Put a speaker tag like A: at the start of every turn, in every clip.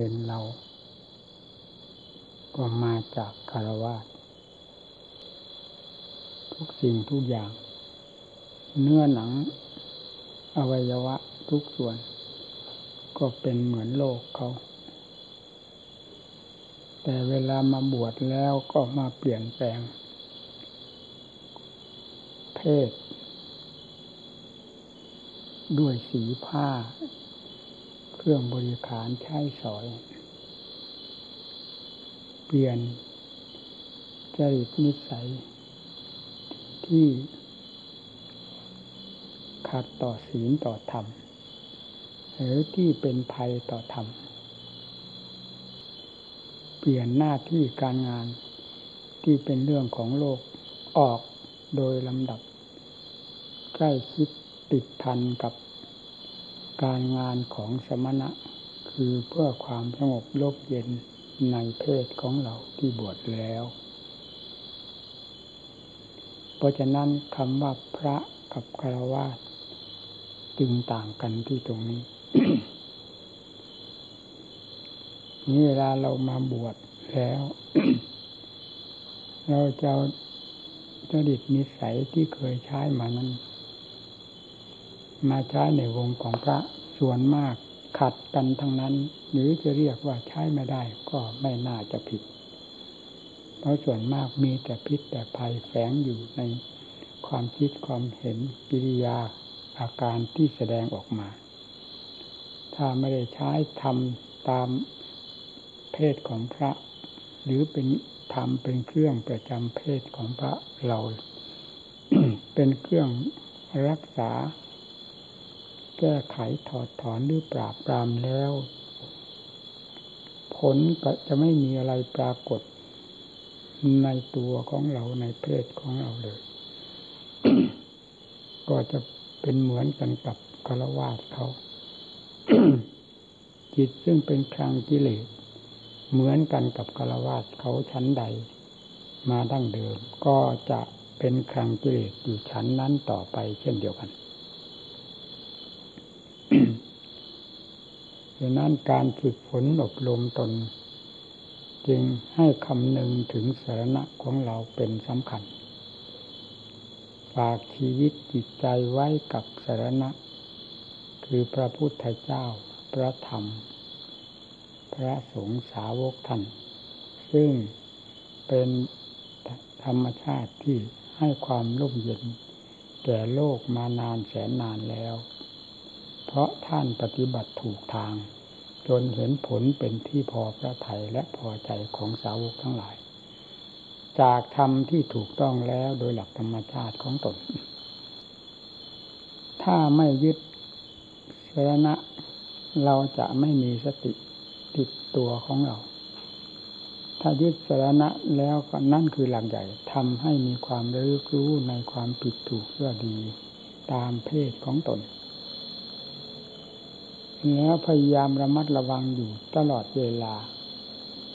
A: เป็นเรา ก็มาจากคารวะทุกสิ่งทุกอย่าง เนื้อหนัง อวัยวะทุกส่วน ก็เป็นเหมือนโลกเขา แต่เวลามาบวชแล้วก็มาเปลี่ยนแปลง เพศ ด้วยสีผ้า เครื่องบริขารใช้สอย เปลี่ยนจริตนิสัย ที่ขัดต่อศีลต่อธรรม หรือที่เป็นภัยต่อธรรม เปลี่ยนหน้าที่การงานที่เป็นเรื่องของโลกออกโดยลำดับ ใกล้คิดติดพันกับ การงานของสมณะ คือเพื่อความสงบโลกเย็นในเพศของเราที่บวชแล้ว เพราะฉะนั้นคำว่าพระกับคารวะจึงต่างกันที่ตรงนี้ นี่เวลาเรามาบวชแล้ว เราจะจดิตนิสัยที่เคยใช้มานั้น มาใช้ในวงของพระส่วนมากขัดกันทั้งนั้น หรือจะเรียกว่าใช้ไม่ได้ก็ไม่น่าจะผิด เพราะส่วนมากมีแต่พิษแต่ภัยแฝงอยู่ในความคิดความเห็นกิริยาอาการที่แสดงออกมา ถ้าไม่ได้ใช้ทำตามเพศของพระ หรือเป็นทำเป็นเครื่องประจำเพศของพระเรา เป็นเครื่องรักษา แก้ไขถอดถอนหรือปราบปรามแล้ว ผลก็จะไม่มีอะไรปรากฏในตัวของเราในเพศของเราเลย ก็จะเป็นเหมือนกันกับคารวาสเขา จิตซึ่งเป็นคลังกิเลสเหมือนกันกับคารวาสเขาชั้นใด มาดั้งเดิม ก็จะเป็นคลังกิเลสอยู่ชั้นนั้นต่อไปเช่นเดียวกัน ดังนั้นการฝึกฝนอบรมตน จึงให้คำนึงถึงสาระของเราเป็นสำคัญ ฝากชีวิตจิตใจไว้กับสาระคือพระพุทธเจ้า พระธรรม พระสงฆ์สาวกท่าน ซึ่งเป็นธรรมชาติที่ให้ความร่มเย็นแก่โลกมานานแสนนานแล้ว เพราะท่านปฏิบัติถูกทาง จนเห็นผลเป็นที่พอพระทัยและพอใจของสาวกทั้งหลาย จากธรรมที่ถูกต้องแล้วโดยหลักธรรมชาติของตน ถ้าไม่ยึดสรณะเราจะไม่มีสติติดตัวของเรา ถ้ายึดสรณะแล้วก็นั่นคือหลักใหญ่ทำให้มีความรู้รู้ในความผิดถูกเพื่อดี ตามเพศของตน แล้วพยายามระมัดระวังอยู่ตลอดเวลา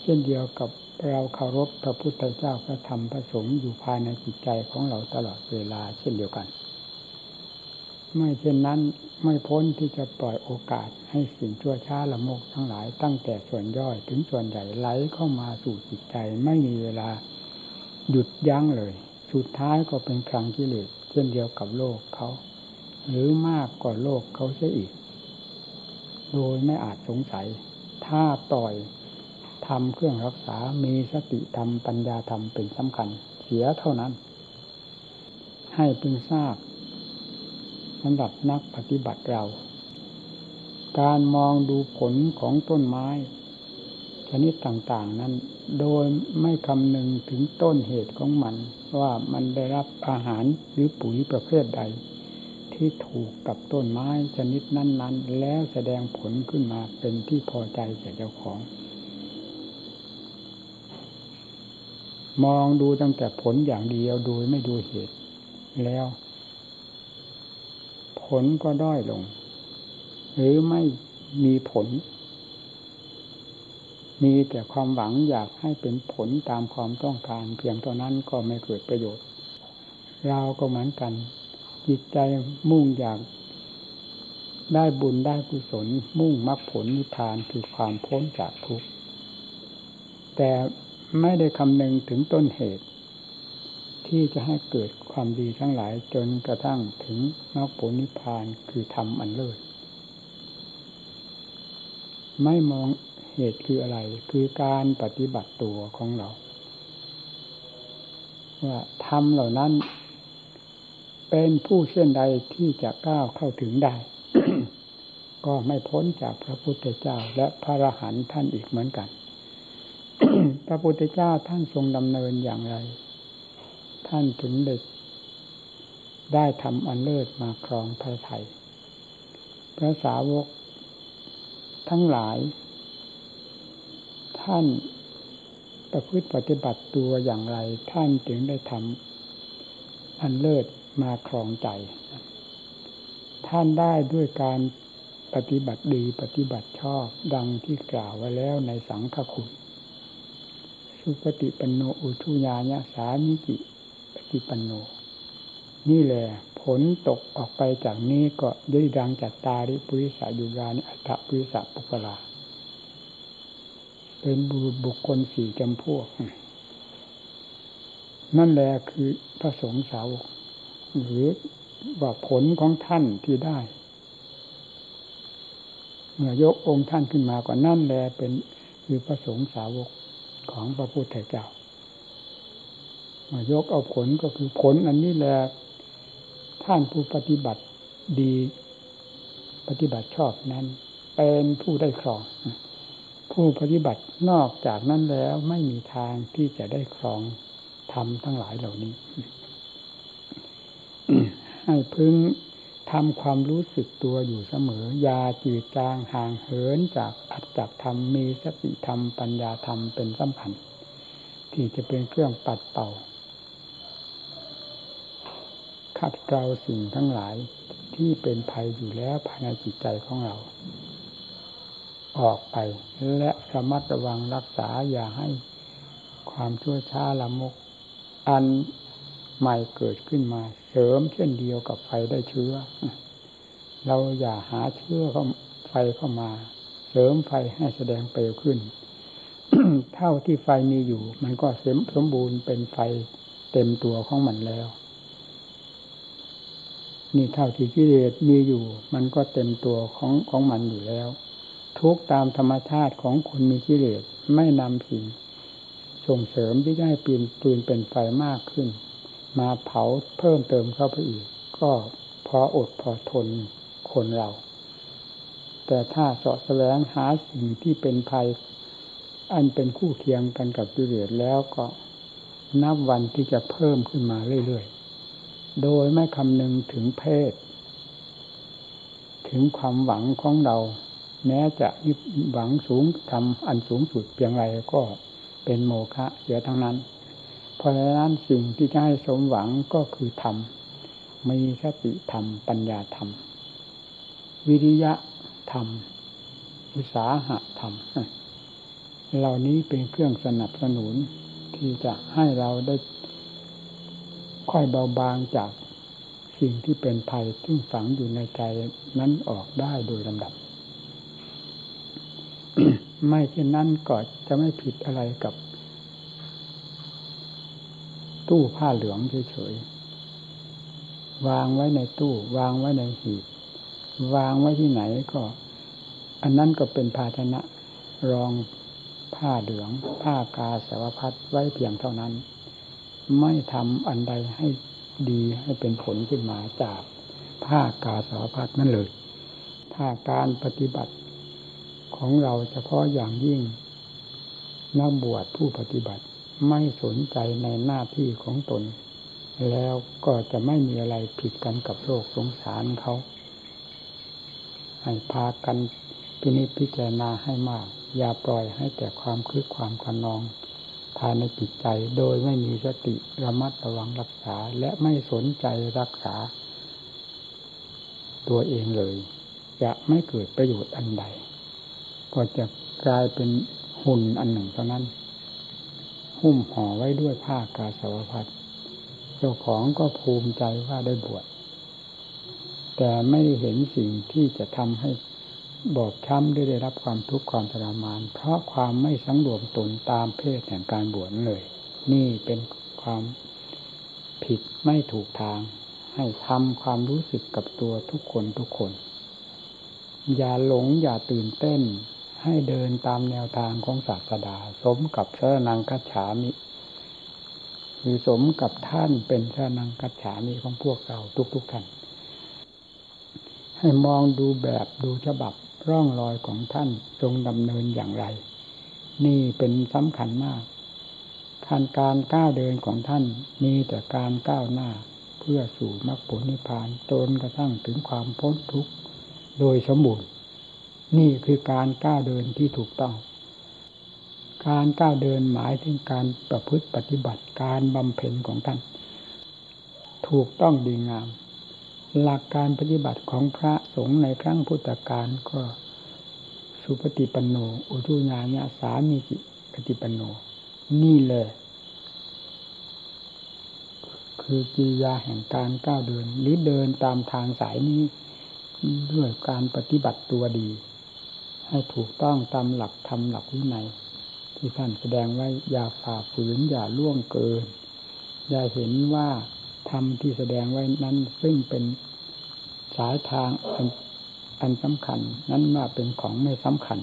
A: เช่นเดียวกับเราเคารพพระพุทธเจ้าพระธรรมพระสงฆ์อยู่ภายในจิตใจของเราตลอดเวลา เช่นเดียวกัน ไม่เช่นนั้นไม่พ้นที่จะปล่อยโอกาสให้สิ่งชั่วช้าละโมกทั้งหลายตั้งแต่ส่วนย่อยถึงส่วนใหญ่ไหลเข้ามาสู่จิตใจไม่มีเวลาหยุดยั้งเลย สุดท้ายก็เป็นครั้งกิเลสเช่นเดียวกับโลกเขา หรือมากกว่าโลกเขาเสียอีก โดยไม่อาจสงสัย ถ้าปล่อยทำเครื่องรักษา มีสติธรรมปัญญาธรรมเป็นสำคัญ เสียเท่านั้น ให้พึงทราบสำหรับนักปฏิบัติเรา การมองดูผลของต้นไม้ชนิดต่างๆนั้น โดยไม่คำนึงถึงต้นเหตุของมัน ว่ามันได้รับอาหารหรือปุ๋ยประเภทใด ที่ถูกกับต้นไม้ชนิดนั้น ๆ แล้วแสดงผลขึ้นมาเป็นที่พอใจแก่เจ้าของ มองดูตั้งแต่ผลอย่างเดียวโดยไม่ดูเหตุ แล้ว ผลก็ด้อยลง หรือไม่มีผล มีแต่ความหวังอยากให้เป็นผลตามความต้องการ เพียงเท่านั้นก็ไม่เกิดประโยชน์ เราก็เหมือนกัน จิตใจมุ่งอยากได้บุญได้กุศล มุ่งมรรคผลนิพพานคือความพ้นจากทุกข์แต่ไม่ได้คำนึงถึงต้นเหตุ ที่จะให้เกิดความดีทั้งหลายจนกระทั่งถึงมรรคผลนิพพานคือธรรมอันเลิศไม่มองเหตุคืออะไร คือการปฏิบัติตัวของเรา ว่าธรรมเหล่านั้น เป็นผู้เช่นใดที่จะก้าวเข้าถึงได้ ก็ไม่พ้นจากพระพุทธเจ้าและพระอรหันต์ท่านอีกเหมือนกัน พระพุทธเจ้าท่านทรงดำเนินอย่างไร ท่านถึงได้ได้ทำอันเลิศมาครองพระไทยพระสาวก ทั้งหลาย ท่านประพฤติปฏิบัติตัวอย่างไร ท่านจึงได้ทำอันเลิศ มาครองใจ ท่านได้ด้วยการปฏิบัติดีปฏิบัติชอบดังที่กล่าวไว้แล้วในสังฆคุณ สุปฏิปันโนอุชุญาญาสามิจิปฏิปันโน นี่แหละผลตกออกไปจากนี้ก็ยดดังจัตตาริปุริสายุรานิอัตตปุริสะปุกลาเป็นบุคคลสี่จำพวก นั่นแหละคือพระสงฆ์สาวก หรือว่าผลของท่านที่ได้ เมื่อยกองค์ท่านขึ้นมาก็นั่นแหละเป็นคือพระสงฆ์สาวกของพระพุทธเจ้าเมื่อยกเอาผลก็คือผลอันนี้แหละท่านผู้ปฏิบัติดี ปฏิบัติชอบนั้น เป็นผู้ได้ครอง ผู้ปฏิบัตินอกจากนั้นแล้วไม่มีทางที่จะได้ครองทำทั้งหลายเหล่านี้ ให้พึงทำความรู้สึกตัวอยู่เสมอ ยาจืดจางห่างเหินจากอัตจักธรรมมีสติธรรมปัญญาธรรมเป็นสำคัญ ที่จะเป็นเครื่องปัดเป่าขัดเกลาสิ่งทั้งหลายที่เป็นภัยอยู่แล้วภายในจิตใจของเรา ออกไปและระมัดระวังรักษาอย่าให้ความชั่วช้าละมก อันใหม่เกิดขึ้นมา เสริมเช่นเดียวกับไฟได้เชื้อ เราอย่าหาเชื้อเข้าไฟเข้ามา เสริมไฟให้แสดงเปลวขึ้น เท่าที่ไฟมีอยู่ มันก็เสมบูรณ์เป็นไฟเต็มตัวของมันแล้ว นี่เท่าที่กิเลสมีอยู่ มันก็เต็มตัวของของมันอยู่แล้ว ทุกตามธรรมชาติของคนมีกิเลสไม่นำสิ่งส่งเสริมที่จะให้ปืนปืนเป็นไฟมากขึ้น มาเผาเพิ่มเติมเข้าไปอีก ก็พออดพอทนคนเรา แต่ถ้าสาะแสวงหาสิ่งที่เป็นภัย อันเป็นคู่เคียงกันกับกิเลสแล้วก็นับวันที่จะเพิ่มขึ้นมาเรื่อยๆ โดยไม่คำนึงถึงเพศ ถึงความหวังของเรา แม้จะหวังสูงทำอันสูงสุดเพียงไรก็เป็นโมฆะเสียทั้งนั้น ราะฉะนั้นสิ่งที่จะให้สมหวังก็คือธรรมมีสติธรรม ปัญญาธรรม วิริยะธรรม อุสาหะธรรม เหล่านี้เป็นเครื่องสนับสนุนที่จะให้เราได้ค่อยเบาบางจากสิ่งที่เป็นภัยที่ฝังอยู่ในใจนั้นออกได้โดยลำดับ ไม่เช่นนั้นก็จะไม่ผิดอะไรกับ ตู้ผ้าเหลืองเฉยๆวางไว้ในตู้ วางไว้ในหีบวางไว้ที่ไหนก็ อันนั้นก็เป็นภาชนะรองผ้าเหลือง ผ้ากาสาวพัดไว้เพียงเท่านั้น ไม่ทำอันใดให้ดีให้เป็นผลขึ้นมาจากผ้ากาสาวพัดนั่นเลย ถ้าการปฏิบัติของเราเฉพาะอย่างยิ่งนักบวชผู้ปฏิบัติ ไม่สนใจในหน้าที่ของตน แล้วก็จะไม่มีอะไรผิดกันกับโลกสงสารเขาให้พากันพินิจพิจารณาให้มาก อย่าปล่อยให้แต่ความคึกความขนองภายในจิตใจโดยไม่มีสติระมัดระวังรักษาและไม่สนใจรักษา ตัวเองเลย จะไม่เกิดประโยชน์อันใด ก็จะกลายเป็นหุ่นอันหนึ่งเท่านั้น หุ้มห่อไว้ด้วยผ้ากาสาวพัดเจ้าของก็ภูมิใจว่าได้บวชแต่ไม่เห็นสิ่งที่จะทำให้บอบช้ำได้ได้รับความทุกข์ความทรมาน เพราะความไม่สังรวมตนตามเพศแห่งการบวชเลย นี่เป็นความผิดไม่ถูกทาง ให้ทำความรู้สึกกับตัวทุกคนทุกคน อย่าหลงอย่าตื่นเต้น ให้เดินตามแนวทางของศาสดา สมกับสรนังคัจฉามิคือสมกับท่านเป็นสรนังคัจฉามิของพวกเราทุกๆทท่านให้มองดูแบบดูฉบับร่องรอยของท่านทรงดำเนินอย่างไร นี่เป็นสำคัญมากการการก้าวเดินของท่านมีแต่การก้าวหน้าเพื่อสู่มรรคผลนิพพานจนกระทั่งถึงความพ้นทุกข์โดยสมบูรณ์ นี่คือการก้าวเดินที่ถูกต้อง การก้าวเดินหมายถึงการประพฤติปฏิบัติการบำเพ็ญของท่าน ถูกต้องดีงาม หลักการปฏิบัติของพระสงฆ์ในครั้งพุทธกาลก็สุปฏิปันโน อุทุญาญาสามีจิปฏิปันโน นี่เลย คือกิริยาแห่งการก้าวเดิน หรือเดินตามทางสายนี้ด้วยการปฏิบัติตัวดี ให้ถูกต้องตามหลักธรรมหลักวินัยที่ท่านแสดงไว้อย่าฝ่าฝืนอย่าล่วงเกิน อย่าเห็นว่าธรรมที่แสดงไว้นั้นซึ่งเป็นสายทางอันอันสำคัญ นั้นว่าเป็นของไม่สำคัญ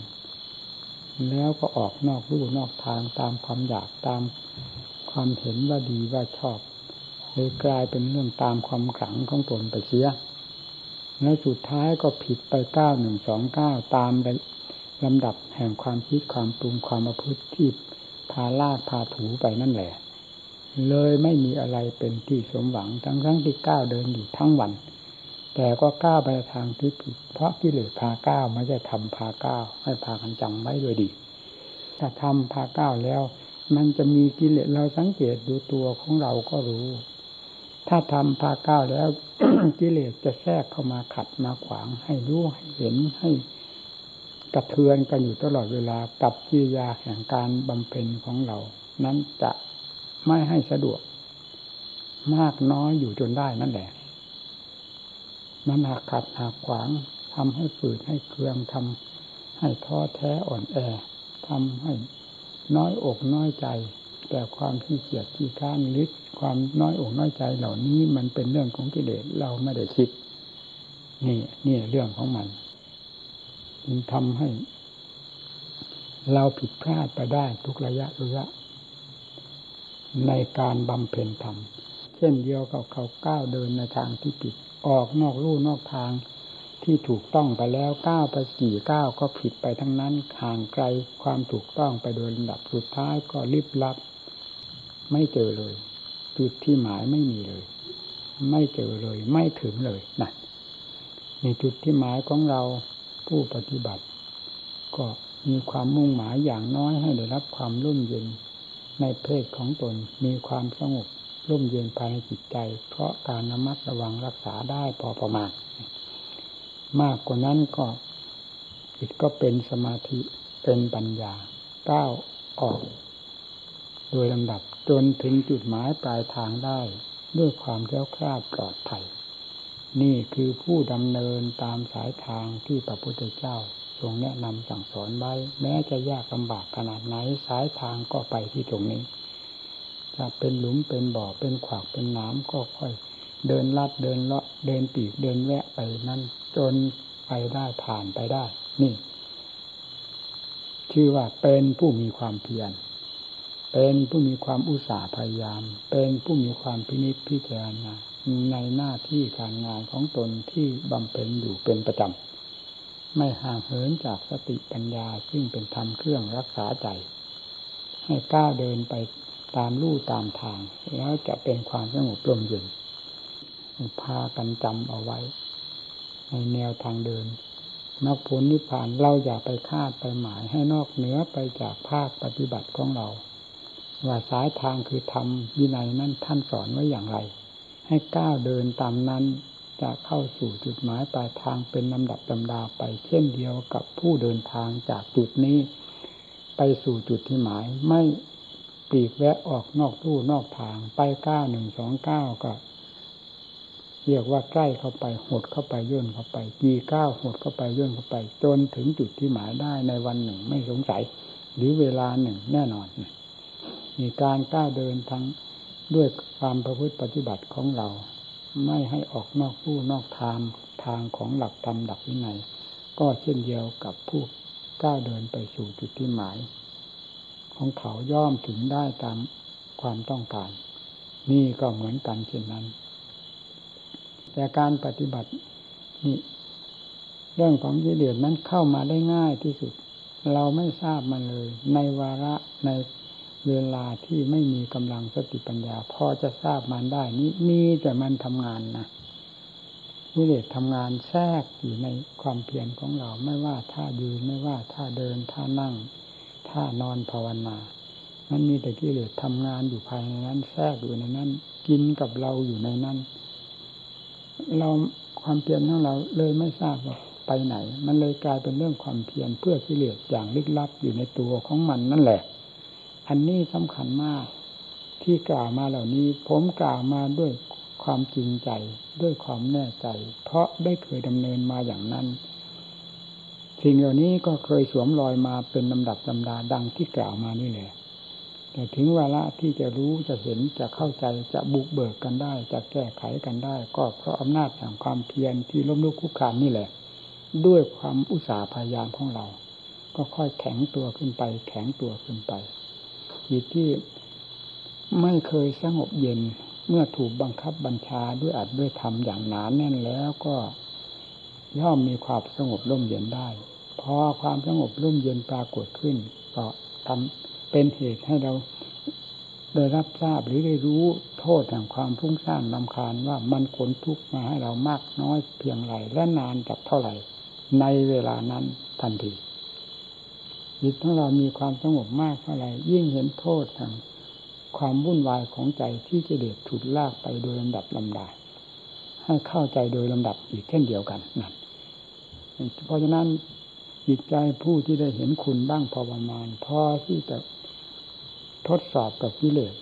A: แล้วก็ออกนอกรูนอกทางตามความอยากตามความเห็นว่าดีว่าชอบเลยกลายเป็นเรื่องตามความขลังของตนไปเสียและสุดท้ายก็ผิดไปเก้าหนึ่งสองเก้าตาม ลำดับแห่งความคิดความปรุงความประพฤติที่พาลากพาถูไปนั่นแหละ เลยไม่มีอะไรเป็นที่สมหวังทั้งทั้งที่ก้าวเดินอยู่ทั้งวัน แต่ก็ก้าวไปทางที่ผิด เพราะกิเลสพาก้าวไม่ใช่ทำพาก้าวให้พากันจำไว้ด้วยดี ถ้าทำพาก้าวแล้ว มันจะมีกิเลสเราสังเกตดูตัวของเราก็รู้ ถ้าทำพาก้าวแล้วกิเลสจะแทรกเข้ามาขัดมาขวางให้รู้ให้เห็นให้ กระเทือนกันอยู่ตลอดเวลากับกิริยาแห่งการบำเพ็ญของเรา นั้นจะไม่ให้สะดวก มากน้อยอยู่จนได้นั่นแหละมันหักขัดหักขวางทำให้ฝืดให้เครืองทำให้ท้อแท้อ่อนแอทำให้น้อยอกน้อยใจ แต่ความขี้เกียจขี้ข้านลิความน้อยอกน้อยใจเหล่านี้มันเป็นเรื่องของกิเลสเราไม่ได้คิด นี่นี่เรื่องของมัน ทำให้ เราผิดพลาดไปได้ทุกระยะระยะ ในการบำเพ็ญธรรม เช่นเดียวกับเขาก้าวเดินในทางที่ผิด ออกนอกลู่นอกทางที่ถูกต้องไปแล้วก้าวไปกี่ก้าวก็ผิดไปทั้งนั้นห่างไกลความถูกต้องไปโดยลำดับสุดท้ายก็ลิบลับ ไม่เจอเลย จุดที่หมายไม่มีเลย ไม่เจอเลย ไม่ถึงเลยนั่นในจุดที่หมายของเรา ผู้ปฏิบัติ ก็มีความมุ่งหมายอย่างน้อยให้ได้รับความร่มเย็นในเพศของตนมีความสงบร่มเย็นภายในจิตใจ เพราะการนมัดระวังรักษาได้พอประมาณ มากกว่านั้นก็จิตก็เป็นสมาธิเป็นปัญญาก้าวออก โดยลำดับจนถึงจุดหมายปลายทางได้ ด้วยความแก้วคลาดปลอดภัย นี่คือผู้ดำเนินตามสายทางที่พระพุทธเจ้าทรงแนะนำสั่งสอนไว้ แม้จะยากลำบากขนาดไหนสายทางก็ไปที่ตรงนี้จะเป็นหลุมเป็นบ่อเป็นขวากเป็นน้ำก็ค่อย เดินลัดเดินเลาะเดินปีกเดินแวะไปนั้นจนไปได้ผ่านไปได้ นี่ ชื่อว่าเป็นผู้มีความเพียรเป็นผู้มีความอุตสาห์พยายาม เป็นผู้มีความพินิจพิจารณา ในหน้าที่การงานของตนที่บำเพ็ญอยู่เป็นประจำ ไม่ห่างเหินจากสติปัญญาซึ่งเป็นธรรมเครื่องรักษาใจ ให้ก้าวเดินไปตามลู่ตามทาง แล้วจะเป็นความสงบร่มเย็นพากันจำเอาไว้ ในแนวทางเดินนักผลนิพพานเราอย่าไปคาดไปหมายให้นอกเหนือไปจากภาคปฏิบัติของเรา ว่าสายทางคือทำวินัยนั้นท่านสอนไว้อย่างไร ให้ก้าวเดินตามนั้นจะเข้าสู่จุดหมายปลายทางเป็นลำดับลำดาไป เช่นเดียวกับผู้เดินทางจากจุดนี้ ไปสู่จุดที่หมายไม่ปลีกแวะออกนอกตู้นอกทาง ไปก้าหนึ่งสองเก้าก็เรียกว่าใกล้เข้าไปหดเข้าไปย่นเข้าไปกี่ก้าวหดเข้าไปย่นเข้าไป จนถึงจุดที่หมายได้ในวันหนึ่งไม่สงสัย หรือเวลาหนึ่งแน่นอนมีการก้าวเดินทั้ง ด้วยความประพฤติปฏิบัติของเรา ไม่ให้ออกนอกผู้นอกทางทางของหลักธรรมหลักวินัยก็เช่นเดียวกับผู้ก้าวเดินไปสู่จุดที่หมาย ของเขาย่อมถึงได้ตามความต้องการ นี่ก็เหมือนกันเช่นนั้น แต่การปฏิบัตินี่เรื่องของกิเลสนั้นเข้ามาได้ง่ายที่สุด เราไม่ทราบมันเลย ในวาระใน เวลาที่ไม่มีกำลังสติปัญญา พอจะทราบมันได้นี้มีแต่มันทำงานนะกิเลสทำงานแทรกอยู่ในความเพียรของเราไม่ว่าท่ายืนไม่ว่าท่าเดินท่านั่งท่านอนภาวนามันมีแต่กิเลสทำงานอยู่ภายในนั้น แทรกอยู่ในนั้น กินกับเราอยู่ในนั้น เราความเพียรของเราเลยไม่ทราบว่าไปไหน มันเลยกลายเป็นเรื่องความเพียรเพื่อกิเลสอย่างลึกลับอยู่ในตัวของมันนั่นแหละ อันนี้สำคัญมาก ที่กล่าวมาเหล่านี้ ผมกล่าวมาด้วยความจริงใจด้วยความแน่ใจ เพราะได้เคยดำเนินมาอย่างนั้น สิ่งเหล่านี้ก็เคยสวมรอยมาเป็นลำดับลำดาดังที่กล่าวมานี่แหละแต่ถึงเวลาที่จะรู้จะเห็นจะเข้าใจจะบุกเบิกกันได้ จะแก้ไขกันได้ ก็เพราะอำนาจแห่งความเพียรที่ล้มลุกคุกคานนี่แหละ ด้วยความอุตสาห์พยายามของเรา ก็ค่อยแข็งตัวขึ้นไป แข็งตัวขึ้นไป จิตที่ไม่เคยสงบเย็นเมื่อถูกบังคับบัญชาด้วยอัดด้วยทำอย่างหนานแน่นแล้วก็ย่อมมีความสงบร่มเย็นได้ พอความสงบร่มเย็นปรากฏขึ้น ก็ทำเป็นเหตุให้เราได้รับทราบหรือได้รู้โทษแห่งความพุ่งสร้างนำคาญว่ามันขนทุกข์มาให้เรามากน้อยเพียงไรและนานจากเท่าไหร่ ในเวลานั้นทันที จิตของเรามีความสงบมากเท่าไหร่ยิ่งเห็นโทษแห่งความวุ่นวายของใจที่จะเดือดถูกลากไปโดยลำดับลำดาให้เข้าใจโดยลำดับอีกเช่นเดียวกันนั่นเพราะฉะนั้นจิตใจผู้ที่ได้เห็นคุณบ้างพอประมาณพอที่จะทดสอบกับกิเลส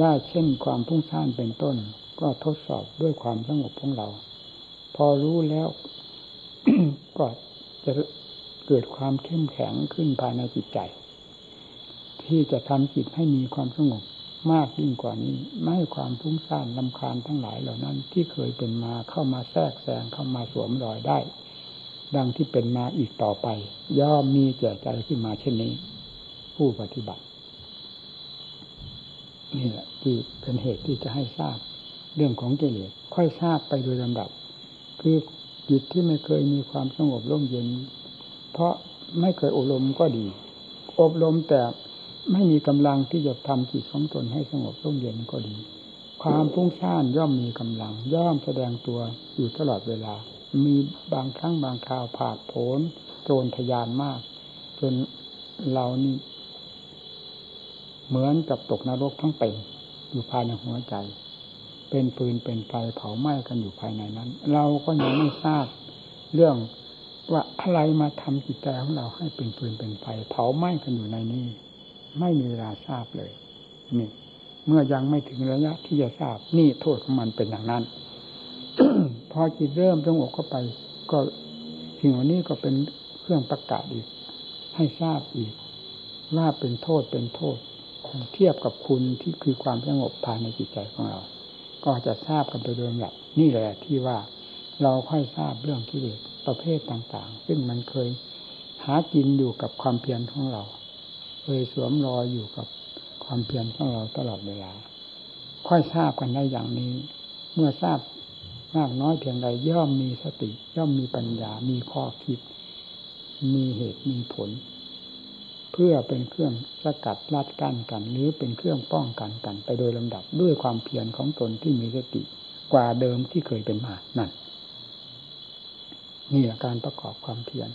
A: ได้เช่นความพุ่งซ่านเป็นต้น ก็ทดสอบด้วยความสงบของเรา พอรู้แล้วก็จะ เกิดความเข้มแข็งขึ้นภายในจิตใจ ที่จะทำจิตให้มีความสงบมากยิ่งกว่านี้ ไม่ให้ความทุ้งซ่านลำคาญทั้งหลายเหล่านั้น ที่เคยเป็นมาเข้ามาแทรกแซงเข้ามาสวมรอยได้ ดังที่เป็นมาอีกต่อไป ย่อมมีแก่ใจขึ้นมาเช่นนี้ ผู้ปฏิบัตินี่แหละที่เป็นเหตุที่จะให้ทราบเรื่องของเจริญค่อยทราบไปโดยลำดับ คือจิตที่ไม่เคยมีความสงบร่มเย็น เพราะไม่เคยอบรมก็ดี อบรมแต่ไม่มีกำลังที่จะทำจิตของตนให้สงบร่มเย็นก็ดี ความพุ่งซ่านย่อมมีกำลัง ย่อมแสดงตัวอยู่ตลอดเวลา มีบางครั้งบางคราวผาดโผนโจรทยานมาก จนเรานี่เหมือนกับตกนรกทั้งเป็นอยู่ภายในหัวใจ เป็นปืนเป็นไฟเผาไหม้กันอยู่ภายในนั้น เราก็ยังไม่ทราบเรื่อง ว่าอะไรมาทำจิตใจของเราให้เป็นปืนเป็นไฟเผาไหม้กันอยู่ในนี้ ไม่มีเวลาทราบเลยนี่เมื่อยังไม่ถึงระยะที่จะทราบนี่โทษของมันเป็นอย่างนั้นพอจิตเริ่มสงบเข้าไป ก็สิ่งเหล่านี้ก็เป็นเครื่องประกาศอีก ให้ทราบอีกว่าเป็นโทษเป็นโทษเทียบกับคุณที่คือความสงบภายในจิตใจของเรา ก็จะทราบกันไปโดยลำดับนี่แหละที่ว่าเราค่อยทราบเรื่องกิเลส ประเภทต่างๆ ซึ่งมันเคยหากินอยู่กับความเพียรของเรา เคยสวมรอยอยู่กับความเพียรของเราตลอดเวลา ค่อยทราบกันได้อย่างนี้ เมื่อทราบมากน้อยเพียงใดย่อมมีสติ ย่อมมีปัญญา มีข้อคิด มีเหตุมีผล เพื่อเป็นเครื่องสกัดลัดกั้นกัน หรือเป็นเครื่องป้องกันกัน ไปโดยลำดับด้วยความเพียรของตนที่มีสติกว่าเดิมที่เคยเป็นมานั่น นี่การประกอบความเพียร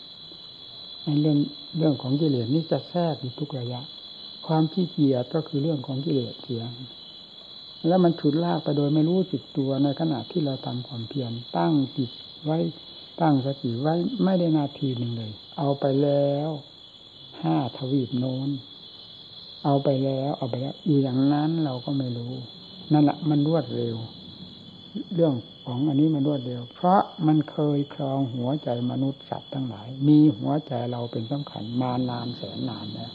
A: ในเรื่องเรื่องของกิเลสนี้จะแทรกอยู่ทุกระยะ ความขี้เกียจก็คือเรื่องของกิเลสเสียงแล้วมันฉุดลากไปโดยไม่รู้จิตตัวในขณะที่เราทำความเพียรตั้งจิตไว้ตั้งสติไว้ไม่ได้นาทีหนึ่งเลย เอาไปแล้วห้าทวีปโน้น เอาไปแล้ว เอาไปแล้ว อยู่อย่างนั้นเราก็ไม่รู้ นั่นแหละมันรวดเร็ว เรื่อง ของอันนี้มารวดเดียวเพราะมันเคยครองหัวใจมนุษย์สัตว์ทั้งหลาย มีหัวใจเราเป็นสำคัญมานานแสนนานแล้ว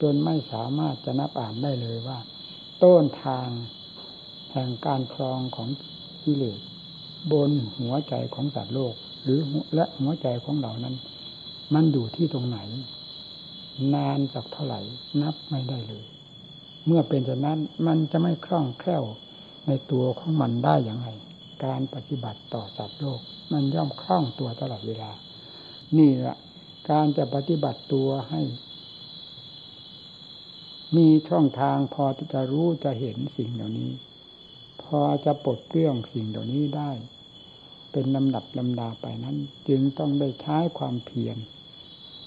A: จนไม่สามารถจะนับอ่านได้เลยว่า ต้นทางแห่งการครองของกิเลสบนหัวใจของสัตว์โลก หรือและหัวใจของเรานั้น มันอยู่ที่ตรงไหน นานสักเท่าไหร่นับไม่ได้เลย เมื่อเป็นฉะนั้นมันจะไม่คล่องแคล่ว ในตัวของมันได้อย่างไรการปฏิบัติต่อสัตว์โลก มันย่อมคล่องตัวตลอดเวลา นี่แหละการจะปฏิบัติตัวให้ มีช่องทางพอที่จะรู้จะเห็นสิ่งเหล่านี้ พอจะปลดเปลื้องสิ่งเหล่านี้ได้ เป็นลำดับลำดาไปนั้น จึงต้องได้ใช้ความเพียร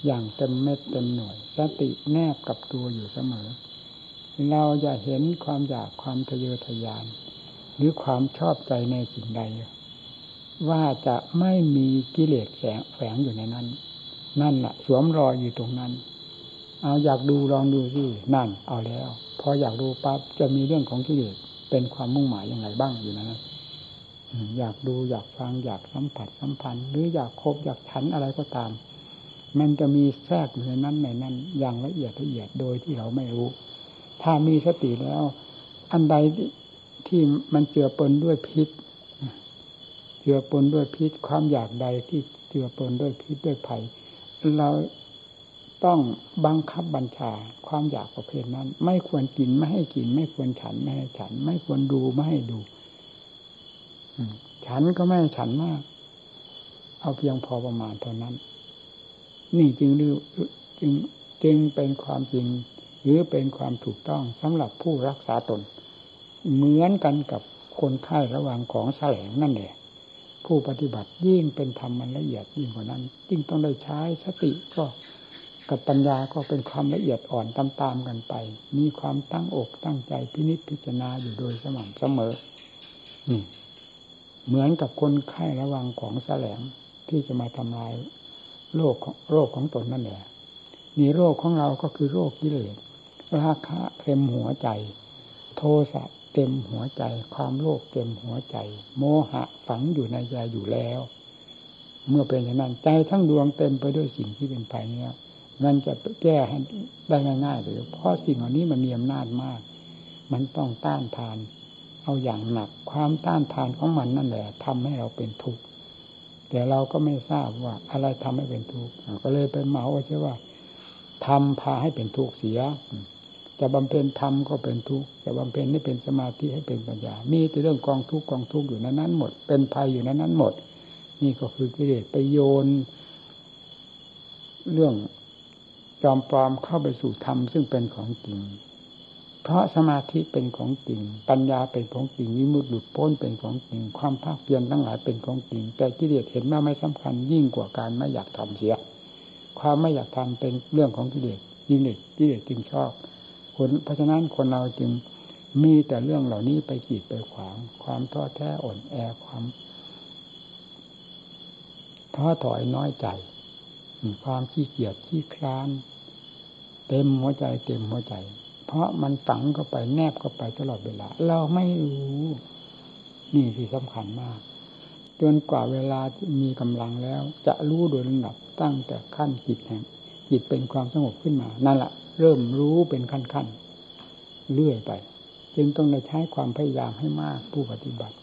A: อย่างเต็มเม็ดเต็มหน่วย สติแนบกับตัวอยู่เสมอ เราจะเห็นความอยากความทะเยอทะยาน หรือความชอบใจในสิ่งใด ว่าจะไม่มีกิเลสแฝงอยู่ในนั้น นั่นแหละสวมรอยอยู่ตรงนั้น เอาอยากดูลองดูสินั่น เอาแล้ว พออยากดูปั๊บจะมีเรื่องของกิเลสเป็นความมุ่งหมายยังไงบ้างอยู่นั้นอยากดูอยากฟังอยากสัมผัสสัมพันธ์ หรืออยากคบอยากฉันอะไรก็ตาม มันจะมีแทรกอยู่ในนั้นในนั้น อย่างละเอียดละเอียดโดยที่เราไม่รู้ ถ้ามีสติแล้ว อันใด ที่มันเจือปนด้วยพิษเจือปนด้วยพิษความอยากใดที่เจือปนด้วยพิษด้วยภัยเราต้องบังคับบัญชาความอยากประเภทนั้น ไม่ควรกินไม่ให้กิน ไม่ควรฉันไม่ให้ฉัน ไม่ควรดูไม่ให้ดูฉันก็ไม่ฉันมาก เอาเพียงพอประมาณเท่านั้น นี่จึงจึงจึงเป็นความจริง หรือเป็นความถูกต้องสำหรับผู้รักษาตน เหมือนกันกับคนไข้ระหว่างของแสลงนั่นแหละผู้ปฏิบัติยิ่งเป็นธรรมมันละเอียดยิ่งกว่านั้นยิ่งต้องได้ใช้สติก็กับปัญญาก็เป็นความละเอียดอ่อนตามๆกันไป มีความตั้งอกตั้งใจพินิจพิจารณาอยู่โดยสม่ำเสมอเหมือนกับคนไข้ระวังของแสลงที่จะมาทำลายโรคของโรคของตนนั่นแหละนี่โรคของเราก็คือโรคกิเลสราคะเต็มหัวใจ โทสะ ต็มหัวใจ ความโลภเต็มหัวใจ โมหะฝังอยู่ในใจอยู่แล้ว เมื่อเป็นอย่างนั้นใจทั้งดวงเต็มไปด้วยสิ่งที่เป็นภัยนี้มันจะแก้ได้ง่ายๆเลยเพราะสิ่งเหล่านี้มันมีอำนาจมาก มันต้องต้านทาน เอาอย่างหนักความต้านทานของมันนั่นแหละทำให้เราเป็นทุกข์แต่เราก็ไม่ทราบว่า อะไรทำให้เป็นทุกข์ก็เลยไปเหมาว่าใช่ว่าทำพาให้เป็นทุกข์เสีย จะบำเพ็ญธรรมก็เป็นทุกข์จะบำเพ็ญให้เป็นสมาธิให้เป็นปัญญา มีแต่เรื่องกองทุกข์กองทุกข์อยู่นั้นนั้นหมด เป็นภัยอยู่นั้นนั้นหมด นี่ก็คือกิเลสไปโยน เรื่องจอมปลอมเข้าไปสู่ธรรมซึ่งเป็นของจริง เพราะสมาธิเป็นของจริง ปัญญาเป็นของจริงวิมุตติหลุดพ้นเป็นของจริง ความภาคเพียรทั้งหลายเป็นของจริง แต่กิเลสเห็นว่าไม่สำคัญยิ่งกว่าการไม่อยากทำเสีย ความไม่อยากทำเป็นเรื่องของกิเลสกิเลสกิเลสจึงชอบ คนเพราะฉะนั้นคนเราจึงมีแต่เรื่องเหล่านี้ไปกีดไปขวาง ความท้อแท้อ่อนแอความท้อถอยน้อยใจ ความขี้เกียจขี้คร้าน เต็มหัวใจ เต็มหัวใจ เพราะมันฝังเข้าไปแนบเข้าไปตลอดเวลา เราไม่รู้ นี่ที่สำคัญมากจนกว่าเวลามีกำลังแล้ว จะรู้โดยลำดับตั้งแต่ขั้นจิตแห่งจิตเป็นความสงบขึ้นมา นั่นแหละ เริ่มรู้เป็นขั้นๆเรื่อยไป จึงต้องได้ใช้ความพยายามให้มากผู้ปฏิบัติ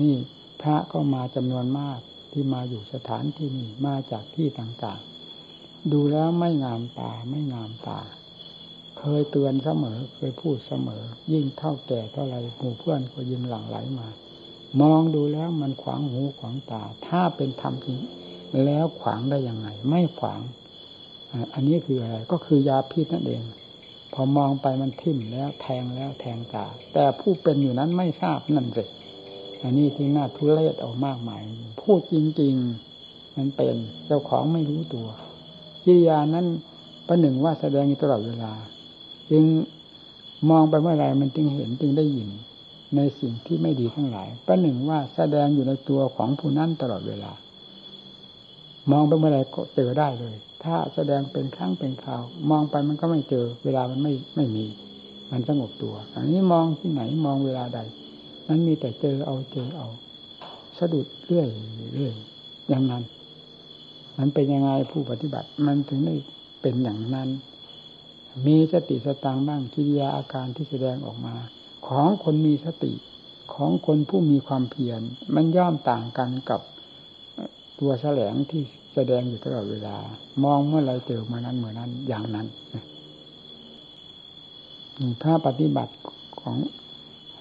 A: นี่พระก็มาจำนวนมากที่มาอยู่สถานที่นี้มาจากที่ต่างๆ ดูแล้วไม่งามตาไม่งามตา เคยเตือนเสมอเคยพูดเสมอ ยิ่งเท่าแก่เท่าไรหมู่เพื่อนก็ยิ่งหลั่งไหลมา มองดูแล้วมันขวางหูขวางตา ถ้าเป็นธรรมจริงแล้วขวางได้ยังไง ไม่ขวาง อันนี้คืออะไรก็คือยาพิษนั่นเอง พอมองไปมันทิ่มแล้วแทงแล้วแทงตา แต่ผู้เป็นอยู่นั้นไม่ทราบนั่นสิอันนี้ที่น่าทุเรศออกมากมายพูดจริง ๆ มันเป็นเจ้าของไม่รู้ตัวกิริยานั้นประหนึ่งว่าแสดงอยู่ตลอดเวลา จึงมองไปเมื่อไรมันจึงเห็นจึงได้ยิน ในสิ่งที่ไม่ดีทั้งหลาย ประหนึ่งว่าแสดงอยู่ในตัวของผู้นั้นตลอดเวลา มองไปเมื่อไรก็เจอได้เลย ถ้าแสดงเป็นครั้งเป็นคราว มองไปมันก็ไม่เจอ เวลามันไม่ไม่มี มันสงบตัว อันนี้มองที่ไหนมองเวลาใด นั้นมีแต่เจอเอาเจอเอา สะดุดเรื่อยเรื่อยอย่างนั้น มันเป็นยังไงผู้ปฏิบัติ มันถึงได้เป็นอย่างนั้น มีสติสตางบ้างกิริยาอาการที่แสดงออกมา ของคนมีสติของคนผู้มีความเพียรมันย่อมต่างกันกับ ตัวแสลงที่แสดงอยู่ตลอดเวลา มองเมื่อไรเจอมานั้นเหมือนนั้นอย่างนั้นพระปฏิบัติของ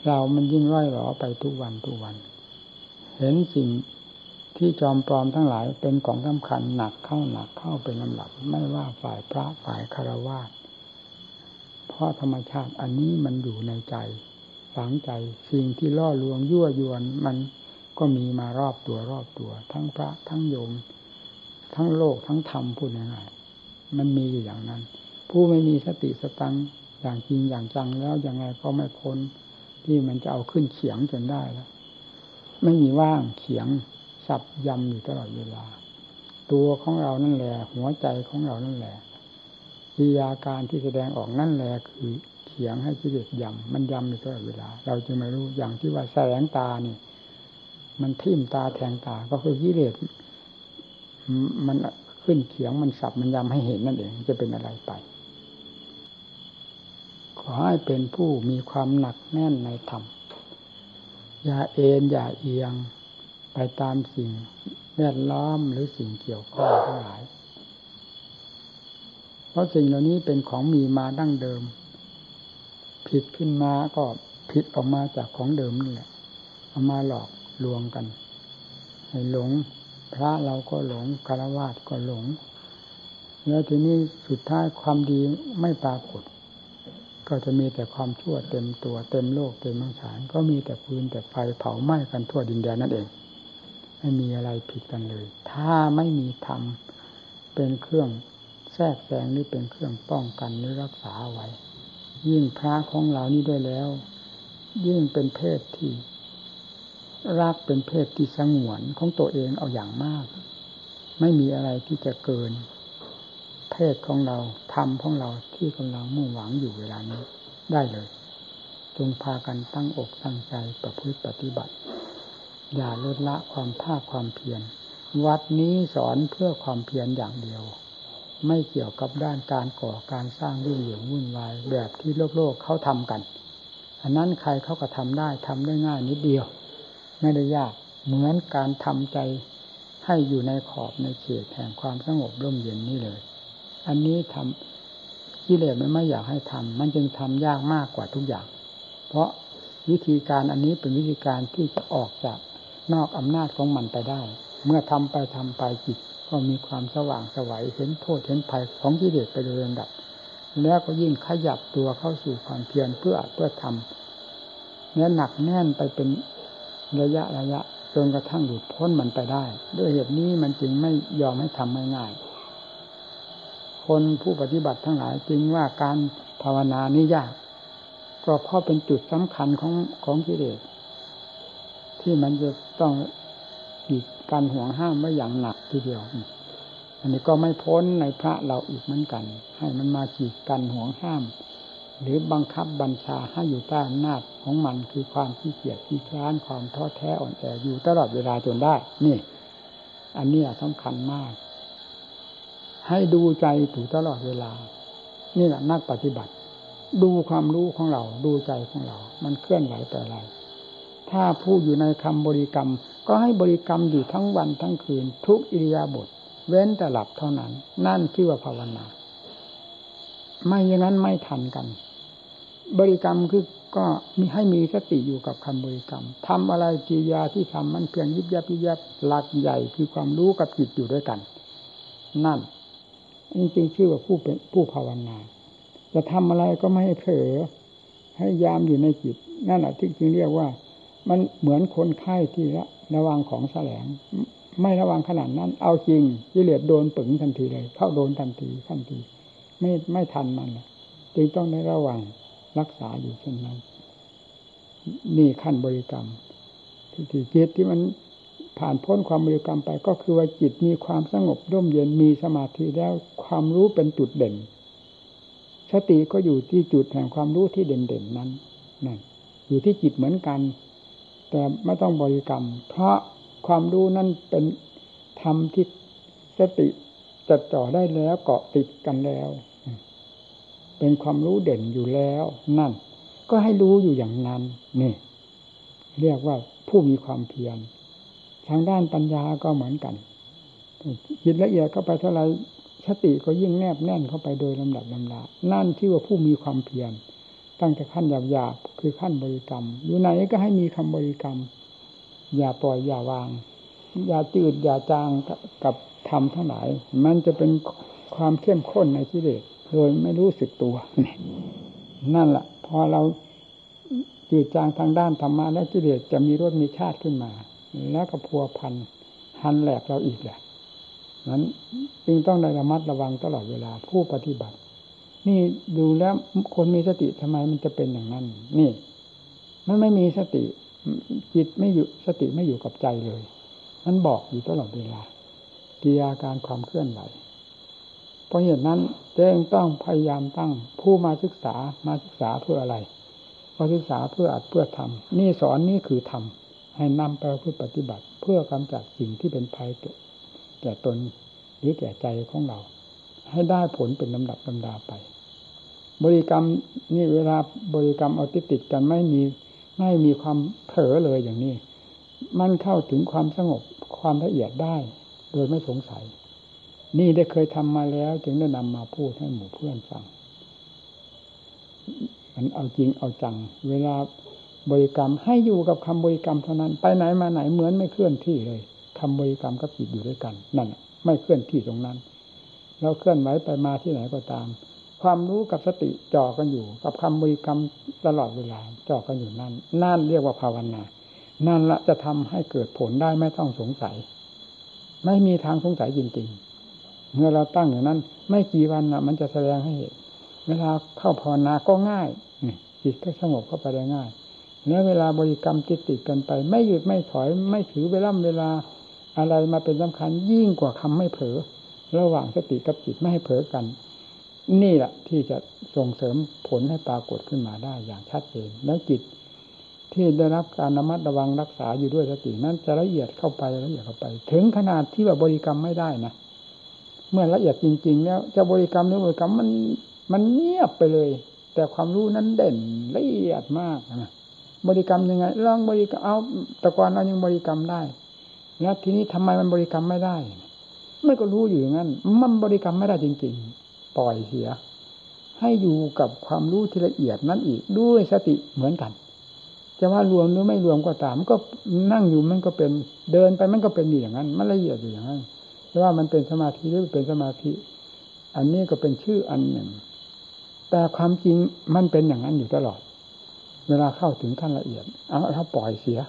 A: เรามันยิ่งร่อยหรอไปทุกวันทุกวัน เห็นสิ่งที่จอมปลอมทั้งหลายเป็นของสำคัญหนักเข้าหนักเข้าเป็นลำดับ ไม่ว่าฝ่ายพระฝ่ายคารวะเพราะธรรมชาติอันนี้มันอยู่ในใจฝังใจสิ่งที่ล่อลวงยั่วยวนมัน ก็มีมารอบตัวรอบตัว ทั้งพระทั้งโยม ทั้งโลกทั้งธรรมพูดง่ายๆมันมีอยู่อย่างนั้น ผู้ไม่มีสติสตังอย่างจริงอย่างจังแล้วยังไงก็ไม่พ้นที่มันจะเอาขึ้นเขียงจนได้แล้ว ไม่มีว่างเขียงสับยำอยู่ตลอดเวลา ตัวของเรานั่นแหละหัวใจของเรานั่นแหละวิยาการที่แสดงออกนั่นแหละคือเขียงให้กิเลสยำมันยำอยู่ตลอดเวลา เราจึงไม่รู้อย่างที่ว่าแสงตานี่ มันทิ่มตาแทงตาก็คือกิเลสมันขึ้นเขียงมันสับมันยำให้เห็นนั่นเองจะเป็นอะไรไป ขอให้เป็นผู้มีความหนักแน่นในธรรม อย่าเอ็นอย่าเอียงไปตามสิ่งแวดล้อมหรือสิ่งเกี่ยวข้องทั้งหลาย เพราะสิ่งเหล่านี้เป็นของมีมาดั้งเดิม ผิดขึ้นมาก็ผิดออกมาจากของเดิมนี่แหละเอามาหลอก ลวงกัน ให้หลง พระเราก็หลงคารวะก็หลง แล้วทีนี้สุดท้ายความดีไม่ปรากฏ ก็จะมีแต่ความชั่วเต็มตัวเต็มโลกเต็มมังสารก็มีแต่ฟืนแต่ไฟเผาไหม้กันทั่วดินแดนนั่นเอง ไม่มีอะไรผิดกันเลย ถ้าไม่มีธรรมเป็นเครื่องแทรกแซงหรือเป็นเครื่องป้องกันหรือรักษาไว้ ยิ่งพระของเรานี้ด้วยแล้ว ยิ่งเป็นเพศที่ รักเป็นเพศที่สงวนของตัวเองเอาอย่างมาก ไม่มีอะไรที่จะเกิน เพศของเราธรรมของเราที่กำลังมุ่งหวังอยู่เวลานี้ได้เลย จงพากันตั้งอกตั้งใจประพฤติปฏิบัติ อย่าลดละความภาคความเพียรวัดนี้สอนเพื่อความเพียรอย่างเดียว ไม่เกี่ยวกับด้านการก่อการสร้างรุ่งเหยิงวุ่นวายแบบที่โลกโลกเขาทำกัน อันนั้นใครเขาก็ทำได้ทำได้ง่ายนิดเดียว ไม่ได้ยาก เหมือนการทำใจให้อยู่ในขอบในเขตแห่งความสงบร่มเย็นนี่เลย อันนี้ทำกิเลสมันไม่อยากให้ทำมันจึงทำยากมากกว่าทุกอย่าง เพราะวิธีการอันนี้เป็นวิธีการที่จะออกจากนอกอำนาจของมันไปได้ เมื่อทำไปทำไปจิตก็มีความสว่างสวัยเห็นโทษเห็นภัยของกิเลสไปโดยลำดับ แล้วก็ยิ่งขยับตัวเข้าสู่ความเพียรเพื่อเพื่อทำเนื้อหนักแน่นไปเป็น ระยะระยะจนกระทั่งหลุดพ้นมันไปได้ ด้วยเหตุนี้มันจึงไม่ยอมให้ทำง่ายๆคนผู้ปฏิบัติทั้งหลายจึงว่าการภาวนานี้ยาก ก็เพราะเป็นจุดสำคัญของของกิเลสที่มันจะต้องอีกการห่วงห้ามไว้อย่างหนักทีเดียว อันนี้ก็ไม่พ้นในพระเราอีกเหมือนกัน ให้มันมาขีดกันห่วงห้าม หรือบังคับบัญชาให้อยู่ใต้อำนาจของมันคือความขี้เกียจขี้คร้านความท้อแท้อ่อนแออยู่ตลอดเวลาจนได้ นี่ อันนี้สำคัญมาก ให้ดูใจถูตลอดเวลา นี่แหละนักปฏิบัติ ดูความรู้ของเรา ดูใจของเรา มันเคลื่อนไหวแต่อะไร ถ้าผู้อยู่ในคำบริกรรม ก็ให้บริกรรมอยู่ทั้งวันทั้งคืน ทุกอิริยาบถเว้นแต่หลับเท่านั้น นั่นชื่อว่าภาวนา ไม่อย่างนั้นไม่ทันกัน บริกรรมคือก็มีให้มีสติอยู่กับคำบริกรรมทำอะไรจียาที่ทำมันเพียงยิบยับยิบยับหลักใหญ่คือความรู้กับจิตอยู่ด้วยกัน นั่นนี่จึงชื่อว่าผู้เป็นผู้ภาวนา จะทำอะไรก็ไม่ให้เผลอให้ยามอยู่ในจิต นั่นแหละที่จึงเรียกว่า มันเหมือนคนไข้ที่ละระวังของแสลง ไม่ระวังขนาดนั้น เอาจริงกิเลสโดนปึงทันทีเลย เข้าโดนทันทีทันที ไม่ไม่ทันมันจึงต้องได้ระวัง รักษาอยู่เช่นนั้น นี่ขั้นบริกรรมที่จิตที่มันผ่านพ้นความบริกรรมไป ก็คือว่าจิตมีความสงบร่มเย็นมีสมาธิแล้วความรู้เป็นจุดเด่น สติก็อยู่ที่จุดแห่งความรู้ที่เด่นๆนั้นนั่นอยู่ที่จิตเหมือนกัน แต่ไม่ต้องบริกรรม เพราะความรู้นั้นเป็นธรรมที่สติจัดจ่อได้แล้วเกาะติดกันแล้ว เป็นความรู้เด่นอยู่แล้ว นั่น ก็ให้รู้อยู่อย่างนั้นนี่เรียกว่าผู้มีความเพียรทางด้านปัญญาก็เหมือนกันจิตละเอียดเข้าไปเท่าไรสติก็ยิ่งแนบแน่นเข้าไปโดยลำดับลำดานั่นชื่อว่าผู้มีความเพียรตั้งแต่ขั้นหยาบๆคือขั้นบริกรรม อยู่ไหนก็ให้มีคำบริกรรม อย่าปล่อยอย่าวาง อย่าจืดอย่าจางกับธรรมทั้งหลาย มันจะเป็นความเข้มข้นในกิเลส โดยไม่รู้สึกตัว นั่นแหละพอเราจืดจางทางด้านธรรมะและกิเลสจะมีรสมีชาติขึ้นมา แล้วก็พัวพันหันแหลกเราอีกแหละนั้นจึงต้องได้ระมัดระวังตลอดเวลาผู้ปฏิบัติ นี่ดูแล้วคนมีสติทำไมมันจะเป็นอย่างนั้น นี่ มันไม่มีสติจิตไม่อยู่สติไม่อยู่กับใจเลย มันบอกอยู่ตลอดเวลากิริยาการความเคลื่อนไหว เพราะเหตุนั้นเจ้งต้องพยายามตั้งผู้มาศึกษามาศึกษาเพื่ออะไรมาศึกษาเพื่ออัดเพื่อทำนี่สอนนี่คือทำให้นำไปเพื่อปฏิบัติ เพื่อกำจัดสิ่งที่เป็นภัยแก่ตนหรือแก่ใจของเรา ให้ได้ผลเป็นลำดับลำดาไป บริกรรมนี่เวลาบริกรรมเอาติดติดกันไม่มีไม่มีความเผลอเลยอย่างนี้ มันเข้าถึงความสงบความละเอียดได้ โดยไม่สงสัย นี่ได้เคยทำมาแล้ว จึงได้นำมาพูดให้หมู่เพื่อนฟัง มันเอาจริงเอาจัง เวลาบริกรรมให้อยู่กับคำบริกรรมเท่านั้น ไปไหนมาไหนเหมือนไม่เคลื่อนที่เลยคำบริกรรมกับจิตอยู่ด้วยกัน นั่นไม่เคลื่อนที่ตรงนั้น เราเคลื่อนไหวไปมาที่ไหนก็ตาม ความรู้กับสติจ่อกันอยู่ กับคำบริกรรมตลอดเวลาจ่อกันอยู่นั่นนั่นเรียกว่าภาวนา นั่นละจะทำให้เกิดผลได้ไม่ต้องสงสัย ไม่มีทางสงสัยจริงๆ เมื่อเราตั้งอย่างนั้น ไม่กี่วันนะมันจะแสดงให้เห็นเวลาเข้าภาวนาก็ง่ายจิตก็สงบเข้าไปได้ง่ายแล้วเวลาบริกรรมติดติดกันไป ไม่หยุดไม่ถอย ไม่ถือเวลาเวลาอะไรมาเป็นสำคัญยิ่งกว่าคำไม่เผลอระหว่างสติกับจิตไม่ให้เผลอกัน นี่แหละที่จะส่งเสริมผลให้ปรากฏขึ้นมาได้อย่างชัดเจนแล้วจิตที่ได้รับการระมัดระวังรักษาอยู่ด้วยสตินั้นจะละเอียดเข้าไปละเอียดเข้าไป ถึงขนาดที่ว่าบริกรรมไม่ได้นะ เมื่อละเอียดจริงๆ แล้วจะบริกรรมหรือบริกรรมมันมันเงียบไปเลย แต่ความรู้นั้นเด่นละเอียดมากนะบริกรรมยังไงลองบริกรรมเอาต่ก่อนเรายังบริกรรมได้ แล้วทีนี้ทำไมมันบริกรรมไม่ได้ไม่ก็รู้อยู่อย่างนั้น มันบริกรรมไม่ได้จริง ๆ ปล่อยเสีย ให้อยู่กับความรู้ที่ละเอียดนั้นอีกด้วยสติเหมือนกันจะว่ารวมหรือไม่รวมก็ตามก็นั่งอยู่มันก็เป็นเดินไปมันก็เป็นอย่างนั้น มันละเอียดอยู่อย่างนั้น แต่ว่ามันเป็นสมาธิหรือเป็นสมาธิ อันนี้ก็เป็นชื่ออันหนึ่ง แต่ความจริงมันเป็นอย่างนั้นอยู่ตลอด เวลาเข้าถึงขั้นละเอียด เอาถ้าปล่อยเสีย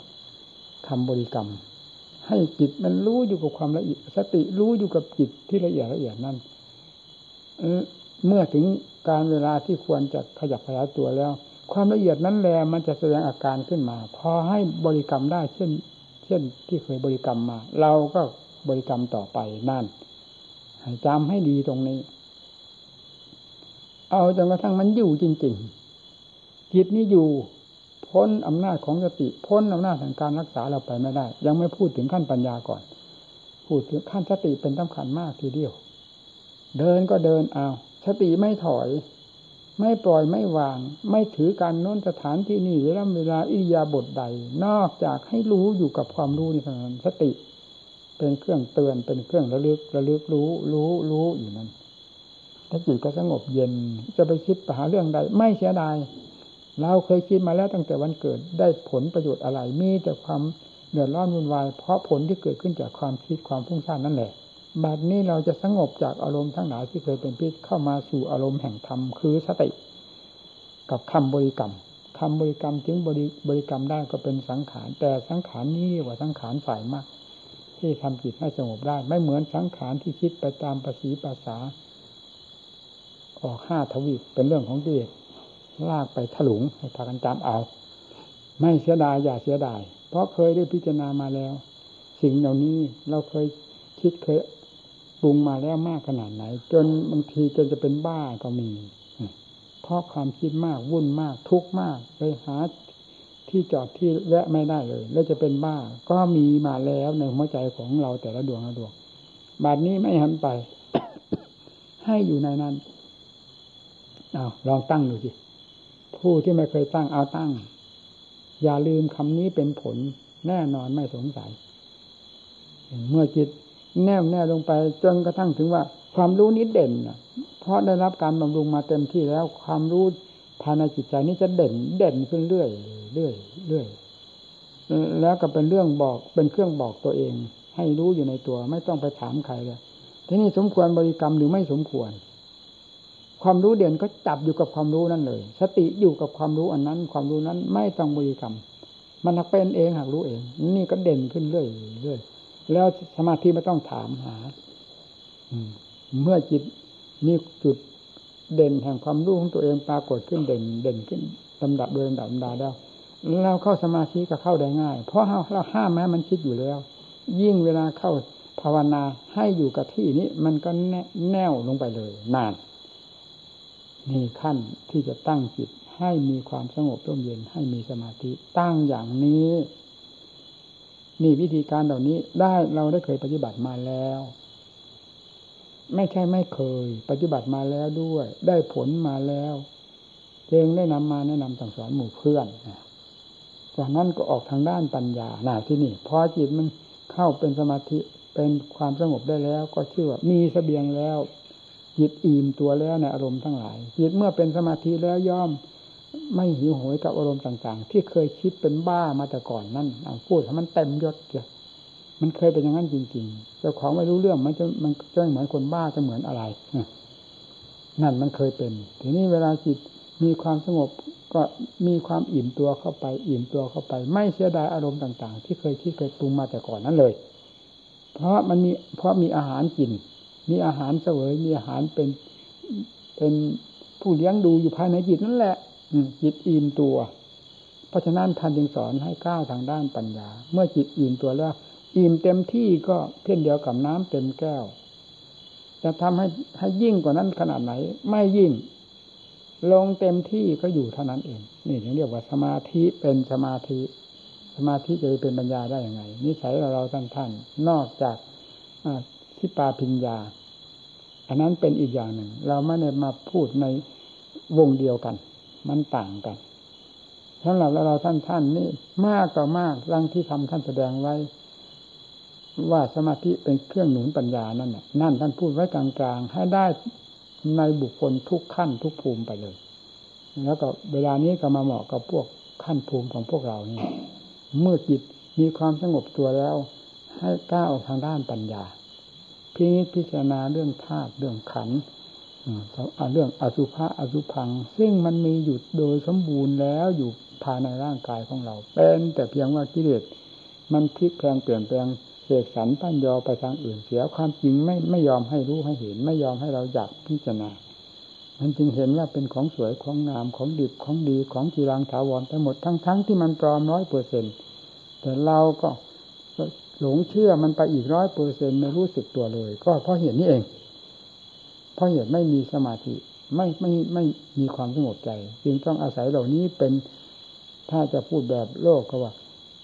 A: ทำบริกรรม ให้จิตมันรู้อยู่กับความละเอียด สติรู้อยู่กับจิตที่ละเอียดละเอียดนั่นเมื่อถึงการเวลาที่ควรจะขยับขยายตัวแล้ว ความละเอียดนั้นแหละมันจะแสดงอาการขึ้นมา พอให้บริกรรมได้เช่น เช่นที่เคยบริกรรมมา เราก็ บริกรรมต่อไปนั่นให้จำให้ดีตรงนี้ เอาจนกระทั่งมันอยู่จริง ๆ จิตนี้อยู่ พ้นอำนาจของสติ พ้นอำนาจแห่งการรักษาเราไปไม่ได้ ยังไม่พูดถึงขั้นปัญญาก่อน พูดถึงขั้นสติเป็นสำคัญมากทีเดียว เดินก็เดินเอา สติไม่ถอย ไม่ปล่อยไม่วาง ไม่ถือการโน้นสถานที่นี่เวลาเวลาอิริยาบถใด นอกจากให้รู้อยู่กับความรู้นี่เท่านั้นสติ เป็นเครื่องเตือนเป็นเครื่องระลึกระลึกรู้ รู้รู้อยู่นั้นถ้าจิตก็สงบเย็นจะไปคิดไปหาเรื่องใด ไม่เสียดายเราเคยคิดมาแล้วตั้งแต่วันเกิดได้ผลประโยชน์อะไรมีแต่ความเดือดร้อนวุ่นวาย เพราะผลที่เกิดขึ้นจากความคิดความฟุ้งซ่านนั่นแหละบัดนี้เราจะสงบจากอารมณ์ทั้งหลายที่เคยเป็นพิษเข้ามาสู่อารมณ์แห่งธรรมคือสติ กับคำบริกรรมคำบริกรรมจึงบริบริกรรมได้ก็เป็นสังขาร แต่สังขารนี้ว่าสังขารฝ่ายมาก ที่ทำจิตให้สงบได้ ไม่เหมือนสังขารที่คิดไปตามภาษีภาษา ออกห้าทวีปเป็นเรื่องของเดชลากไปถลุงให้พากันจำเอา ไม่เสียดายอย่าเสียดาย เพราะเคยได้พิจารณามาแล้ว สิ่งเหล่านี้เราเคยคิดเคยปรุงมาแล้วมากขนาดไหน จนบางทีจนจะเป็นบ้าก็มีเพราะความคิดมากวุ่นมากทุกข์มากไปหา ที่จอดที่แวะไม่ได้เลย แล้วจะเป็นบ้า ก็มีมาแล้วในหัวใจของเราแต่ละดวงละดวงบาดนี้ไม่หันไป ให้อยู่ในนั้นเอาลองตั้งดูสิผู้ที่ไม่เคยตั้งเอาตั้ง อย่าลืมคำนี้เป็นผล แน่นอนไม่สงสัย เมื่อจิตแน่วแน่ลงไปจนกระทั่งถึงว่า ความรู้นี้เด่นเพราะได้รับการบำรุงมาเต็มที่แล้ว ความรู้ ภายในจิตใจนี้จะเด่นเด่นขึ้นเรื่อยเรื่อยเรื่อยแล้วก็เป็นเรื่องบอกเป็นเครื่องบอกตัวเอง ให้รู้อยู่ในตัว ไม่ต้องไปถามใครเลยที่นี้สมควรบริกรรมหรือไม่สมควร ความรู้เด่นก็จับอยู่กับความรู้นั่นเลย สติอยู่กับความรู้อันนั้น ความรู้นั้นไม่ต้องบริกรรม มันเป็นเองหากรู้เอง นี่ก็เด่นขึ้นเรื่อยเรื่อยแล้วสมาธิไม่ต้องถามหาเมื่อจิตมีจุด เด่นแห่งความรู้ของตัวเองปรากฏขึ้นเด่นเด่นขึ้นลำดับโดยลำดับลำดาแล้วเราเข้าสมาธิก็เข้าได้ง่าย เพราะเราห้ามแม้มันคิดอยู่แล้ว ยิ่งเวลาเข้าภาวนาให้อยู่กับที่นี้มันก็แน่วลงไปเลย นานนี่ขั้นที่จะตั้งจิตให้มีความสงบร่มเย็นให้มีสมาธิตั้งอย่างนี้นี่วิธีการเหล่านี้ได้เราได้เคยปฏิบัติมาแล้ว ไม่ใช่ไม่เคย ปฏิบัติมาแล้วด้วย ได้ผลมาแล้วเองได้นำมาแนะนำสั่งสอนหมู่เพื่อนจากนั้นก็ออกทางด้านปัญญาหนาที่นี่พอจิตมันเข้าเป็นสมาธิเป็นความสงบได้แล้ว ก็ชื่อว่ามีสเสบียงแล้วจิตอิ่มตัวแล้วในอารมณ์ทั้งหลายจิตเมื่อเป็นสมาธิแล้วย่อมไม่หิวโหยกับอารมณ์ต่าง ๆ ที่เคยคิดเป็นบ้ามาแต่ก่อนนั่นพูดให้มันเต็มยศเกีย มันเคยเป็นอย่างนั้นจริงๆเจ้าของไม่รู้เรื่องมันจะมันจะเหมือนคนบ้าจะเหมือนอะไรนั่นมันเคยเป็น ทีนี้เวลาจิตมีความสงบก็มีความอิ่มตัวเข้าไป อิ่มตัวเข้าไป ไม่เสียดายอารมณ์ต่าง ๆ ที่เคยคิดเคยปรุงมาแต่ก่อนนั้นเลย เพราะมันมีเพราะมีอาหารกิน มีอาหารเสวยมีอาหารเป็นเป็นผู้เลี้ยงดูอยู่ภายในจิตนั่นแหละจิตอิ่มตัว เพราะฉะนั้นท่านจึงสอนให้ก้าวทางด้านปัญญา เมื่อจิตอิ่มตัวแล้ว อิ่มเต็มที่ก็เช่นเดียวกับน้ำเต็มแก้ว จะทำให้ให้ยิ่งกว่านั้นขนาดไหน ไม่ยิ่ง ลงเต็มที่ก็อยู่เท่านั้นเองนี่ถึงเรียกว่าสมาธิเป็นสมาธิ สมาธิจะเป็นปัญญาได้อย่างไง นิสัยเราเราท่านท่านนอกจากที่ปาพิญญา อันนั้นเป็นอีกอย่างหนึ่ง เราไม่ได้มาพูดในวงเดียวกัน มันต่างกันสำหรับเราท่านท่านนี่มากก็มากร่างที่ทำท่านแสดงไว้ ว่าสมาธิเป็นเครื่องหนุนปัญญานั่นน่ะนั่นท่านพูดไว้กลางๆให้ได้ในบุคคลทุกขั้นทุกภูมิไปเลย แล้วก็เวลานี้ก็มาเหมาะกับพวกขั้นภูมิของพวกเรานี่เมื่อจิตมีความสงบตัวแล้ว ให้ก้าวออกทางด้านปัญญา พิจิตพิจารณาเรื่องธาตุเรื่องขันธ์เรื่องอสุภะอสุพัง ซึ่งมันมีอยู่โดยสมบูรณ์แล้วอยู่ภายในร่างกายของเรา เป็นแต่เพียงว่ากิเลสมันพลิกแปลงเปลี่ยนแปลง เสกสรรปั้นยอไปทางอื่นเสียความจริงไม่ไม่ยอมให้รู้ให้เห็น ไม่ยอมให้เราอยากพิจารณา มันจึงเห็นว่าเป็นของสวยของงามของดิบของดีของจีรังถาวรไปหมดทั้งๆทที่มันปลอมร้อยเปอร์เซ็นแต่เราก็หลงเชื่อมันไปอีกร้อยเปอร์เซ็นไม่รู้สึกตัวเลย ก็เพราะเหตุนี้เอง เพราะเหตุไม่มีสมาธิไม่ไม่ไม่มีความสงบใจ จึงต้องอาศัยเหล่านี้เป็นถ้าจะพูดแบบโลกก็ว่า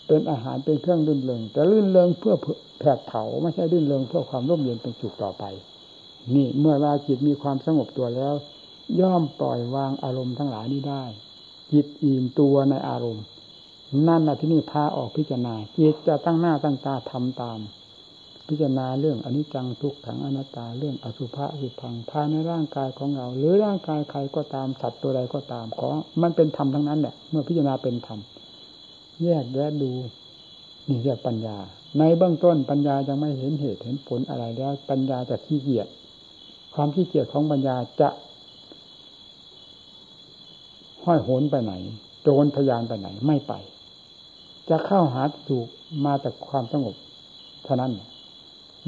A: เป็นอาหารเป็นเครื่องลื่นเริงแต่ลื่นเริงเพื่อแผดเผาไม่ใช่ลื่นเริงเพื่อความร่มเย็นเป็นจุกต่อไป นี่เมื่อเวลาจิตมีความสงบตัวแล้ว ย่อมปล่อยวางอารมณ์ทั้งหลายนี้ได้ จิตอิ่มตัวในอารมณ์ นั่นแหละที่นี่พาออกพิจารณาจิตจะตั้งหน้าตั้งตาทำตาม พิจารณาเรื่องอนิจจังทุกขังอนัตตาเรื่องอสุภะสุพังภายในร่างกายของเรา หรือร่างกายใครก็ตามสัตว์ตัวใดก็ตามขอมันเป็นธรรมทั้งนั้นแหละเมื่อพิจารณาเป็นธรรม แยกแยะดูนี่เรียกปัญญา ในเบื้องต้นปัญญายังไม่เห็นเหตุเห็นผลอะไรแล้ว ปัญญาจะขี้เกียจความขี้เกียจของปัญญาจะห้อยโหนไปไหนโจรทยานไปไหนไม่ไป จะเข้าหาถูกมาจากความสงบเท่านั้น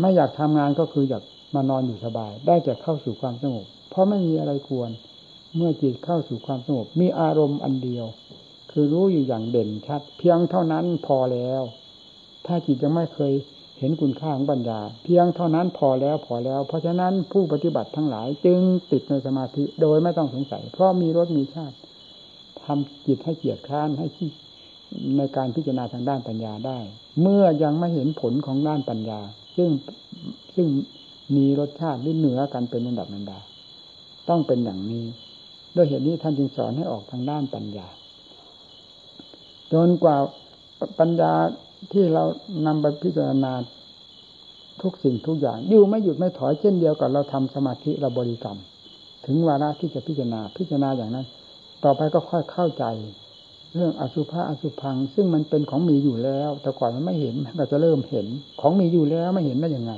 A: ไม่อยากทำงานก็คืออยากมานอนอยู่สบาย ได้แต่เข้าสู่ความสงบ เพราะไม่มีอะไรควร เมื่อจิตเข้าสู่ความสงบ มีอารมณ์อันเดียว คือรู้อยู่อย่างเด่นชัด เพียงเท่านั้นพอแล้ว ถ้าจิตยังไม่เคยเห็นคุณค่าของปัญญา เพียงเท่านั้นพอแล้วพอแล้ว เพราะฉะนั้นผู้ปฏิบัติทั้งหลายจึงติดในสมาธิโดยไม่ต้องสงสัย เพราะมีรสมีชาติทำจิตให้เกียดค้านให้ขี้ในการพิจารณาทางด้านปัญญาได้ เมื่อยังไม่เห็นผลของด้านปัญญา ซึ่งซึ่งมีรสชาติที่เหนือกันเป็นระดับนันดาต้องเป็นอย่างนี้ ด้วยเหตุนี้ท่านจึงสอนให้ออกทางด้านปัญญา จนกว่าปัญญาที่เรานำไปพิจารณาทุกสิ่งทุกอย่างอยู่ไม่หยุดไม่ถอยเช่นเดียวกับเราทำสมาธิเราบริกรรม ถึงวาระที่จะพิจารณาพิจารณาอย่างนั้น ต่อไปก็ค่อยเข้าใจ เรื่องอสุภะอสุพัง ซึ่งมันเป็นของมีอยู่แล้ว แต่ก่อนมันไม่เห็นเราจะเริ่มเห็น ของมีอยู่แล้วไม่เห็นได้ยังไง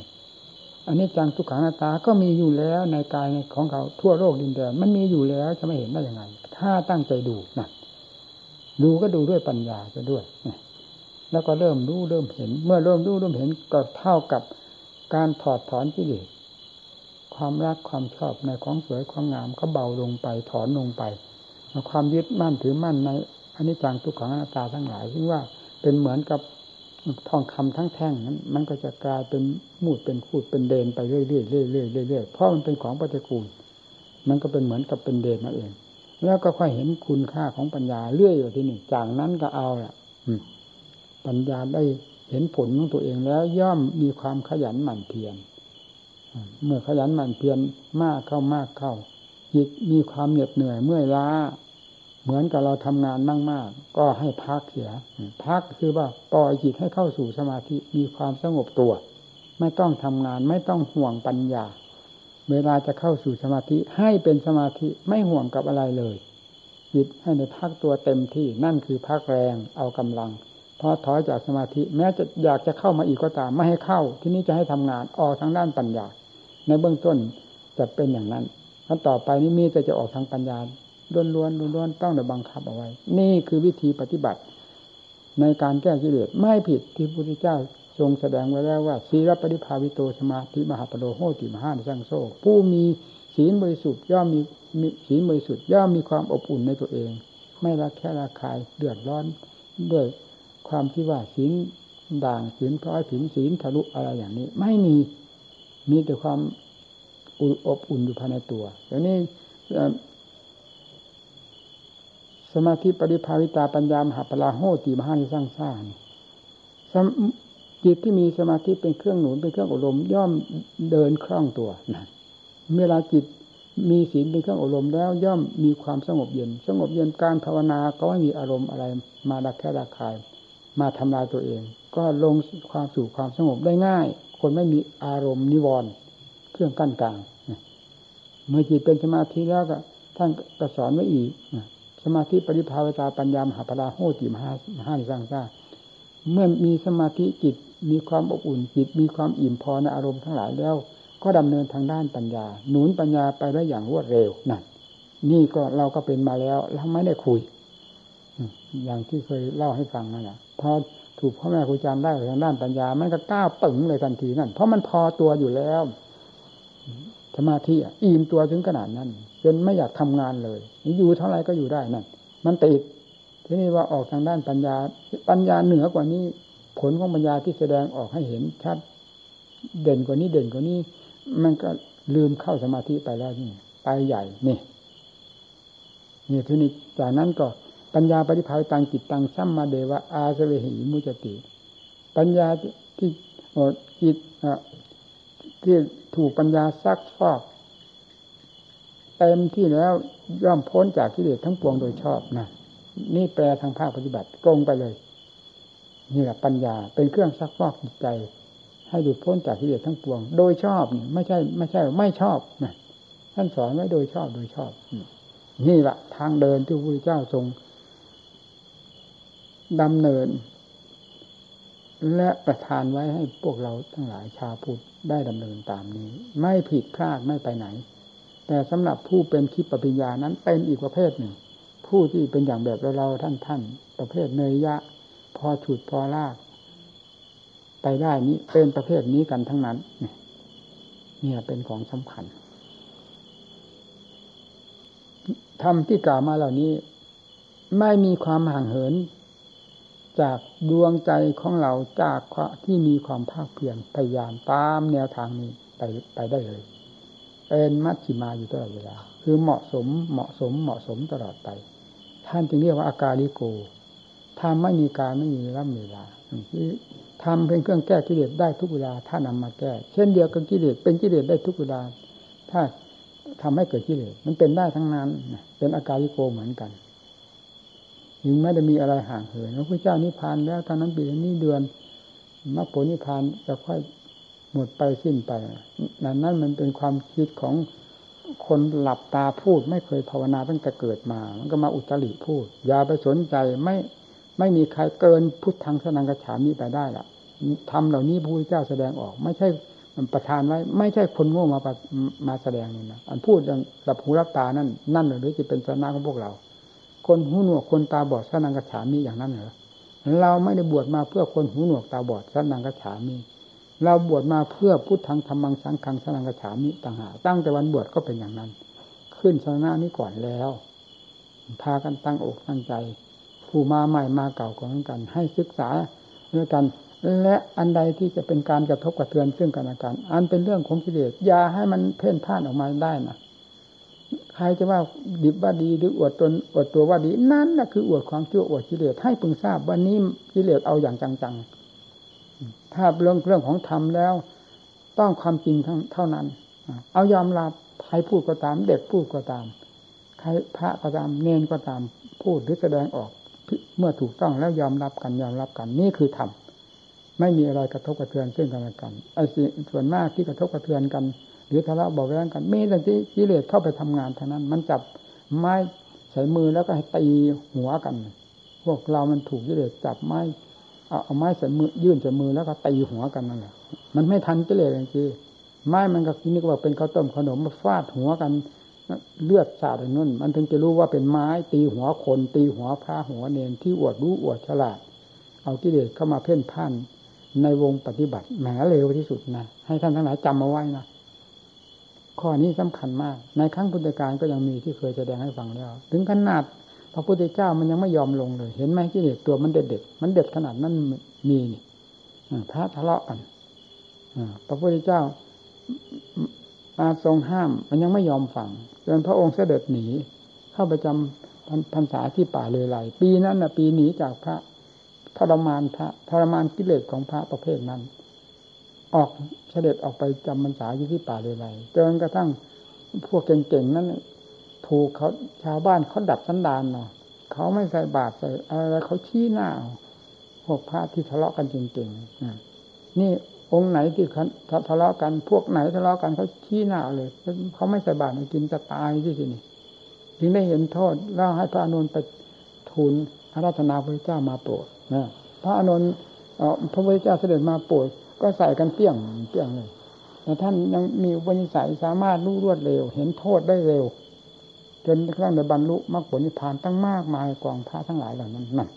A: อันนี้จังทุกขังนาตาก็มีอยู่แล้วในกายของเขาทั่วโลกดินแดนมันมีอยู่แล้วจะไม่เห็นได้ยังไง ถ้าตั้งใจดูนะ ดูก็ดูด้วยปัญญาไปด้วย แล้วก็เริ่มรู้เริ่มเห็น เมื่อเริ่มรู้เริ่มเห็นก็เท่ากับการถอดถอนกิเลสความรักความชอบในของสวยความงามก็เบาลงไปถอนลงไปความยึดมั่นถือมั่นในอนิจจังทุกขังอนัตตาทั้งหลายซึ่งว่าเป็นเหมือนกับทองคำทั้งแท่งนั้น มันก็จะกลายเป็นมูดเป็นคูดเป็นเดนไปเรื่อยๆเรื่อยๆเรื่อยๆเพราะมันเป็นของปฏิกูล มันก็เป็นเหมือนกับเป็นเดนนั่นเอง แล้วก็ค่อยเห็นคุณค่าของปัญญาเรื่อยอยู่ที่นี่จากนั้นก็เอาแหละปัญญาได้เห็นผลของตัวเองแล้วย่อมมีความขยันหมั่นเพียรเมื่อขยันหมั่นเพียรมากเข้ามากเข้าจิตมีความเหน็ดเหนื่อยเมื่อยล้า เหมือนกับเราทำงานมากๆก็ให้พักเสีย พักคือว่าปล่อยจิตให้เข้าสู่สมาธิมีความสงบตัว ไม่ต้องทำงานไม่ต้องห่วงปัญญา เวลาจะเข้าสู่สมาธิให้เป็นสมาธิไม่ห่วงกับอะไรเลยจิตให้ในพักตัวเต็มที่นั่นคือพักแรงเอากำลังพอถอยจากสมาธิ แม้จะอยากจะเข้ามาอีกก็ตามไม่ให้เข้า ที่นี้จะให้ทำงานออกทางด้านปัญญา ในเบื้องต้นจะเป็นอย่างนั้นแล้วต่อไปนี้มีแต่จะออกทางปัญญาล้วนล้วนล้วนต้องแต่บังคับเอาไว้ นี่คือวิธีปฏิบัติ ในการแก้กิเลสไม่ผิดที่พระพุทธเจ้า ทรงแสดงไว้แล้วว่าศีลปฏิภาวิโตสมาธิมหาปโลโหติมหานสังโซผู้มีศีลบริสุทธิ์ย่อมมีศีลบริสุทธิ์ย่อมมีความอบอุ่นในตัวเอง ไม่รักแค่ราคายเดือดร้อนด้วยความที่ว่าศีลด่างศีลพร้อยผินศีลทะลุอะไรอย่างนี้ ไม่มีมีแต่ความอบอุ่นอยู่ภายในตัวแล้วนี่สมาธิปริภาวิตาปัญญามหาปลาโหติมหานิสร้างสร้าง จิตที่มีสมาธิเป็นเครื่องหนุนเป็นเครื่องอบรมย่อมเดินคล่องตัวนะเมื่อเราจิตมีศีลเป็นเครื่องอบรมแล้วย่อมมีความสงบเย็น สงบเย็นการภาวนาก็ไม่มีอารมณ์อะไร มาดักแค่ดักคาย มาทำลายตัวเอง ก็ลงความสู่ความสงบได้ง่าย คนไม่มีอารมณ์นิวรณ์เครื่องกั้นกลางเมื่อจิตเป็นสมาธิแล้วก็ท่านก็สอนไว้อีกสมาธิปริภาวตาปัญญามหาปราโหติมหามหาสร้างซาเมื่อมีสมาธิจิต มีความอบอุ่นจิตมีความอิ่มพอในอารมณ์ทั้งหลายแล้ว ก็ดำเนินทางด้านปัญญา หนุนปัญญาไปได้อย่างรวดเร็วนั่นนี่ก็เราก็เป็นมาแล้วเราไม่ได้คุยอย่างที่เคยเล่าให้ฟังนั่นแหละพอถูกพ่อแม่ครูอาจารย์ได้ทางด้านปัญญา มันก็ก้าวปึงเลยทันทีนั่นเพราะมันพอตัวอยู่แล้วสมาธิอิ่มตัวถึงขนาดนั้นจนไม่อยากทำงานเลยอยู่เท่าไรก็อยู่ได้นั่นมันติดทีนี้ว่าออกทางด้านปัญญา ปัญญาเหนือกว่านี้ ผลของปัญญาที่แสดงออกให้เห็นชัด เด่นกว่านี้เด่นกว่านี้ มันก็ลืมเข้าสมาธิไปแล้วนี่ไปใหญ่นี่นี่ทีนี้จากนั้นก็ปัญญาปริภายตังจิตตังสัมมาเดวะอาสเวหิมุจติ ปัญญาที่จิตที่ถูกปัญญาซักฟอกเต็มที่แล้วย่อมพ้นจากกิเลสทั้งปวงโดยชอบนะนี่แปลทางภาคปฏิบัติตรงไปเลย นี่แหละปัญญาเป็นเครื่องซักฟอกจิตใจ ให้หลุดพ้นจากกิเลสทั้งปวง โดยชอบไม่ใช่ ไม่ใช่ ไม่ชอบนะท่านสอนไว้โดยชอบโดยชอบ นี่แหละทางเดินที่พระพุทธเจ้าทรงดำเนิน และประทานไว้ให้พวกเราทั้งหลายชาวพุทธได้ดำเนินตามนี้ ไม่ผิดพลาดไม่ไปไหน แต่สำหรับผู้เป็นคิดปัญญานั้นเป็นอีกประเภทหนึ่ง ผู้ที่เป็นอย่างแบบเราท่านท่านประเภทเนยยะ อฉุดพอลาก ไปได้นี้เป็นประเภทนี้กันทั้งนั้นเนี่ยเป็นของสำคัญทำที่กล่าวมาเหล่านี้ ไม่มีความห่างเหิน จากดวงใจของเราจากที่มีความภาคเพียรพยายามตามแนวทางนี้ไปไปได้เลยเป็นมัชฌิมาอยู่ตลอดเวลา คือเหมาะสมเหมาะสมเหมาะสมตลอดไป ท่านจึงเรียกว่าอาการลิโก ทำไม่มีการไม่มีร่ำเวลาทำเป็นเครื่องแก้กิเลสได้ทุกเวลา ถ้านำมาแก้ เช่นเดียวกับกิเลสเป็นกิเลสได้ทุกเวลา ถ้าทำให้เกิดกิเลสมันเป็นได้ทั้งนั้น เป็นอาการิโกเหมือนกันยังไม่ได้มีอะไรห่างเหินพระพุทธเจ้านิพพานแล้วตอนนั้นปีนี้เดือนมรรคผลนิพพานจะค่อยหมดไปสิ้นไปนั่นนั่นมันเป็นความคิดของคนหลับตาพูด ไม่เคยภาวนาตั้งแต่เกิดมา มันก็มาอุตริพูดอย่าไปสนใจไม่ ไม่มีใครเกินพุทธังสนังกระฉามนี้ไปได้ละทำเหล่านี้พระพุทธเจ้าแสดงออก ไม่ใช่มันประทานไว้ ไม่ใช่คนโง่มามาแสดงนี่นะอันพูดหลับหูรับตานั่นนั่นหรือจะเป็นสนาของพวกเรา คนหูหนวกคนตาบอดสนังกระฉามนี้อย่างนั้นเหรอเราไม่ได้บวชมาเพื่อคนหูหนวกตาบอดสนังกระฉามีเราบวชมาเพื่อพุทธังธรรมังสังฆังสนังกระฉามิต่างหากตั้งแต่วันบวชก็เป็นอย่างนั้น ขึ้นชนะนี้ก่อนแล้ว พากันตั้งอกตั้งใจ ผู้มาใหม่มาเก่าก็เหมือนกัน ให้ศึกษาด้วยกัน และอันใดที่จะเป็นการกระทบกระเทือนซึ่งกันและกัน อันเป็นเรื่องของกิเลสอย่าให้มันเพ่นพ่านออกมาได้นะใครจะว่าดิบว่าดีหรืออวดตนอวดตัวว่าดีนั่นแหละคืออวดความชั่วอวดกิเลสให้พึงทราบวันนี้กิเลสเอาอย่างจังๆถ้าเรื่องเรื่องของธรรมแล้ว ต้องความจริงเท่านั้น เอายอมรับใครพูดก็ตาม เด็กพูดก็ตามใครพระก็ตามเนนก็ตามพูดหรือแสดงออก เมื่อถูกต้องแล้วยอมรับกันยอมรับกันนี่คือธรรมไม่มีอะไรกระทบกระเทือนซึ่งกันและกันไอ้ส่วนมากที่กระทบกระเทือนกัน หรือทะเลาะบอกแย้งกันมีแต่ที่กิเลสเข้าไปทำงานเท่านั้น มันจับไม้ใส่มือแล้วก็ให้ตีหัวกัน พวกเรามันถูกกิเลสจับไม้เอาไม้ใส่มือยื่นใส่มือแล้วก็ตีหัวกันนั่นแหละมันไม่ทันกิเลสจริงๆไม้มันก็นี่ก็ว่าเป็นข้าวต้มขนมมาฟาดหัวกัน เลือดสาดนั่นมันถึงจะรู้ว่าเป็นไม้ตีหัวคน ตีหัวพระหัวเนนที่อวดรู้อวดฉลาด เอากิเลสเข้ามาเพ่นพ่านในวงปฏิบัติแหมเร็วที่สุดนะให้ท่านทั้งหลายจำมาไว้นะข้อนี้สำคัญมาก ในครั้งพุทธกาลก็ยังมีที่เคยแสดงให้ฟังแล้ว ถึงขนาดพระพุทธเจ้ามันยังไม่ยอมลงเลย เห็นไหมกิเลสตัวมันเด็ดเด็ดมันเด็ดขนาดนั้นมีนี่พระทะเลาะกันพระพุทธเจ้าาทรงห้าม มันยังไม่ยอมฟังจนพระองค์เสด็จหนี เข้าไปจำพรรษาที่ป่าเลยไหลปีนั้นนะปีหนีจากพระทรมานพระทรมานกิเลสของพระประเภทนั้น ออกเสด็จออกไปจำพรรษาอยู่ที่ป่าเลยไรจนกระทั่งพวกเก่งๆนั้นถูกเขาชาวบ้านเขาดัดสันดานเนาะเขาไม่ใส่บาตรใส่อะไรเขาชี้หน้าพวกพระที่ทะเลาะกันจริงๆนี่ องค์ไหนที่ทะเลาะกันพวกไหนทะเลาะกันเขาชี้หน้าเลยเขาไม่ใส่บาตรกินจะตายที่ที่นี่จึงได้เห็นโทษแล้วให้พระอนุนไปทูลพระราชนาพระเจ้ามาโปรดนะพระอนุนพระพุทธเจ้าเสด็จมาโปรดก็ใส่กันเปี้ยงเปี้ยงเลยแต่ท่านยังมีอุปนิสัยสามารถรู้รวดเร็ว เห็นโทษได้เร็ว จนกระทั่งได้บรรลุมรรคผลนิพพานตั้งมากมายกองพระทั้งหลายเหล่านั้นนั่น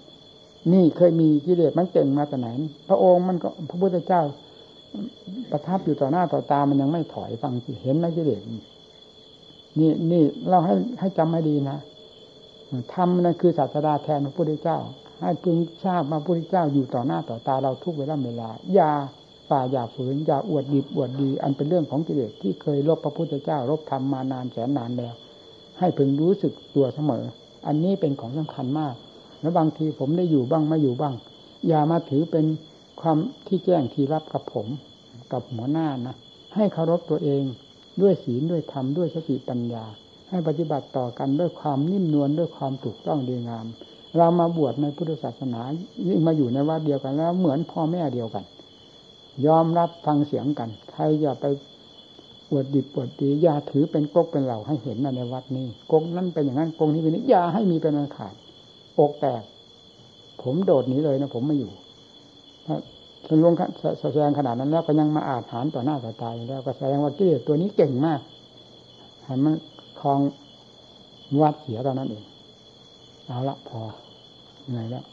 A: นี่เคยมีกิเลสมันเก่งมาแต่ไหน พระองค์มันก็พระพุทธเจ้า ประทับอยู่ต่อหน้าต่อตามันยังไม่ถอยฟังสิเห็นไหมกิเลสนี่นี่เราให้ให้จำให้ดีนะทำนั่นคือศาสดาแทนพระพุทธเจ้า ให้พึงทราบมาพระพุทธเจ้าอยู่ต่อหน้าต่อตาเราทุกเวลาเวลาอย่าฝ่าอย่าฝืนอย่าอวดดีอวดดี อันเป็นเรื่องของกิเลสที่เคยลบพระพุทธเจ้ารบทำมานานแสนนานแล้ว ให้พึงรู้สึกตัวเสมอ อันนี้เป็นของสำคัญมาก แล้วบางทีผมได้อยู่บ้างไม่อยู่บ้าง อย่ามาถือเป็น ความที่แจ้งที่รับกับผมกับหัวหน้านะให้เคารพตัวเองด้วยศีลด้วยธรรมด้วยสติปัญญา ให้ปฏิบัติต่อกันด้วยความนิ่มนวลด้วยความถูกต้องดีงาม เรามาบวชในพุทธศาสนายิ่งมาอยู่ในวัดเดียวกันแล้วเหมือนพ่อแม่เดียวกัน ยอมรับฟังเสียงกัน ใครอย่าไปปวดดิบปวดดีอย่าถือเป็นกกเป็นเหล่าให้เห็นในวัดนี้กกนั้นเป็นอย่างนั้นกกนี้เป็นนี้อย่าให้มีเป็นอันขาดอกแตก ผมโดดหนีเลยนะผมไม่อยู่ ถ้าแสดงแสดงขนาดนั้นแล้วก็ยังมาอาถานต่อหน้าต่อตาแล้วก็แสดงว่ากิเลสตัวนี้เก่งมากให้มันคลองวัดเสียตอนนั้นเองเอาละพอเหนื่อยแล้ว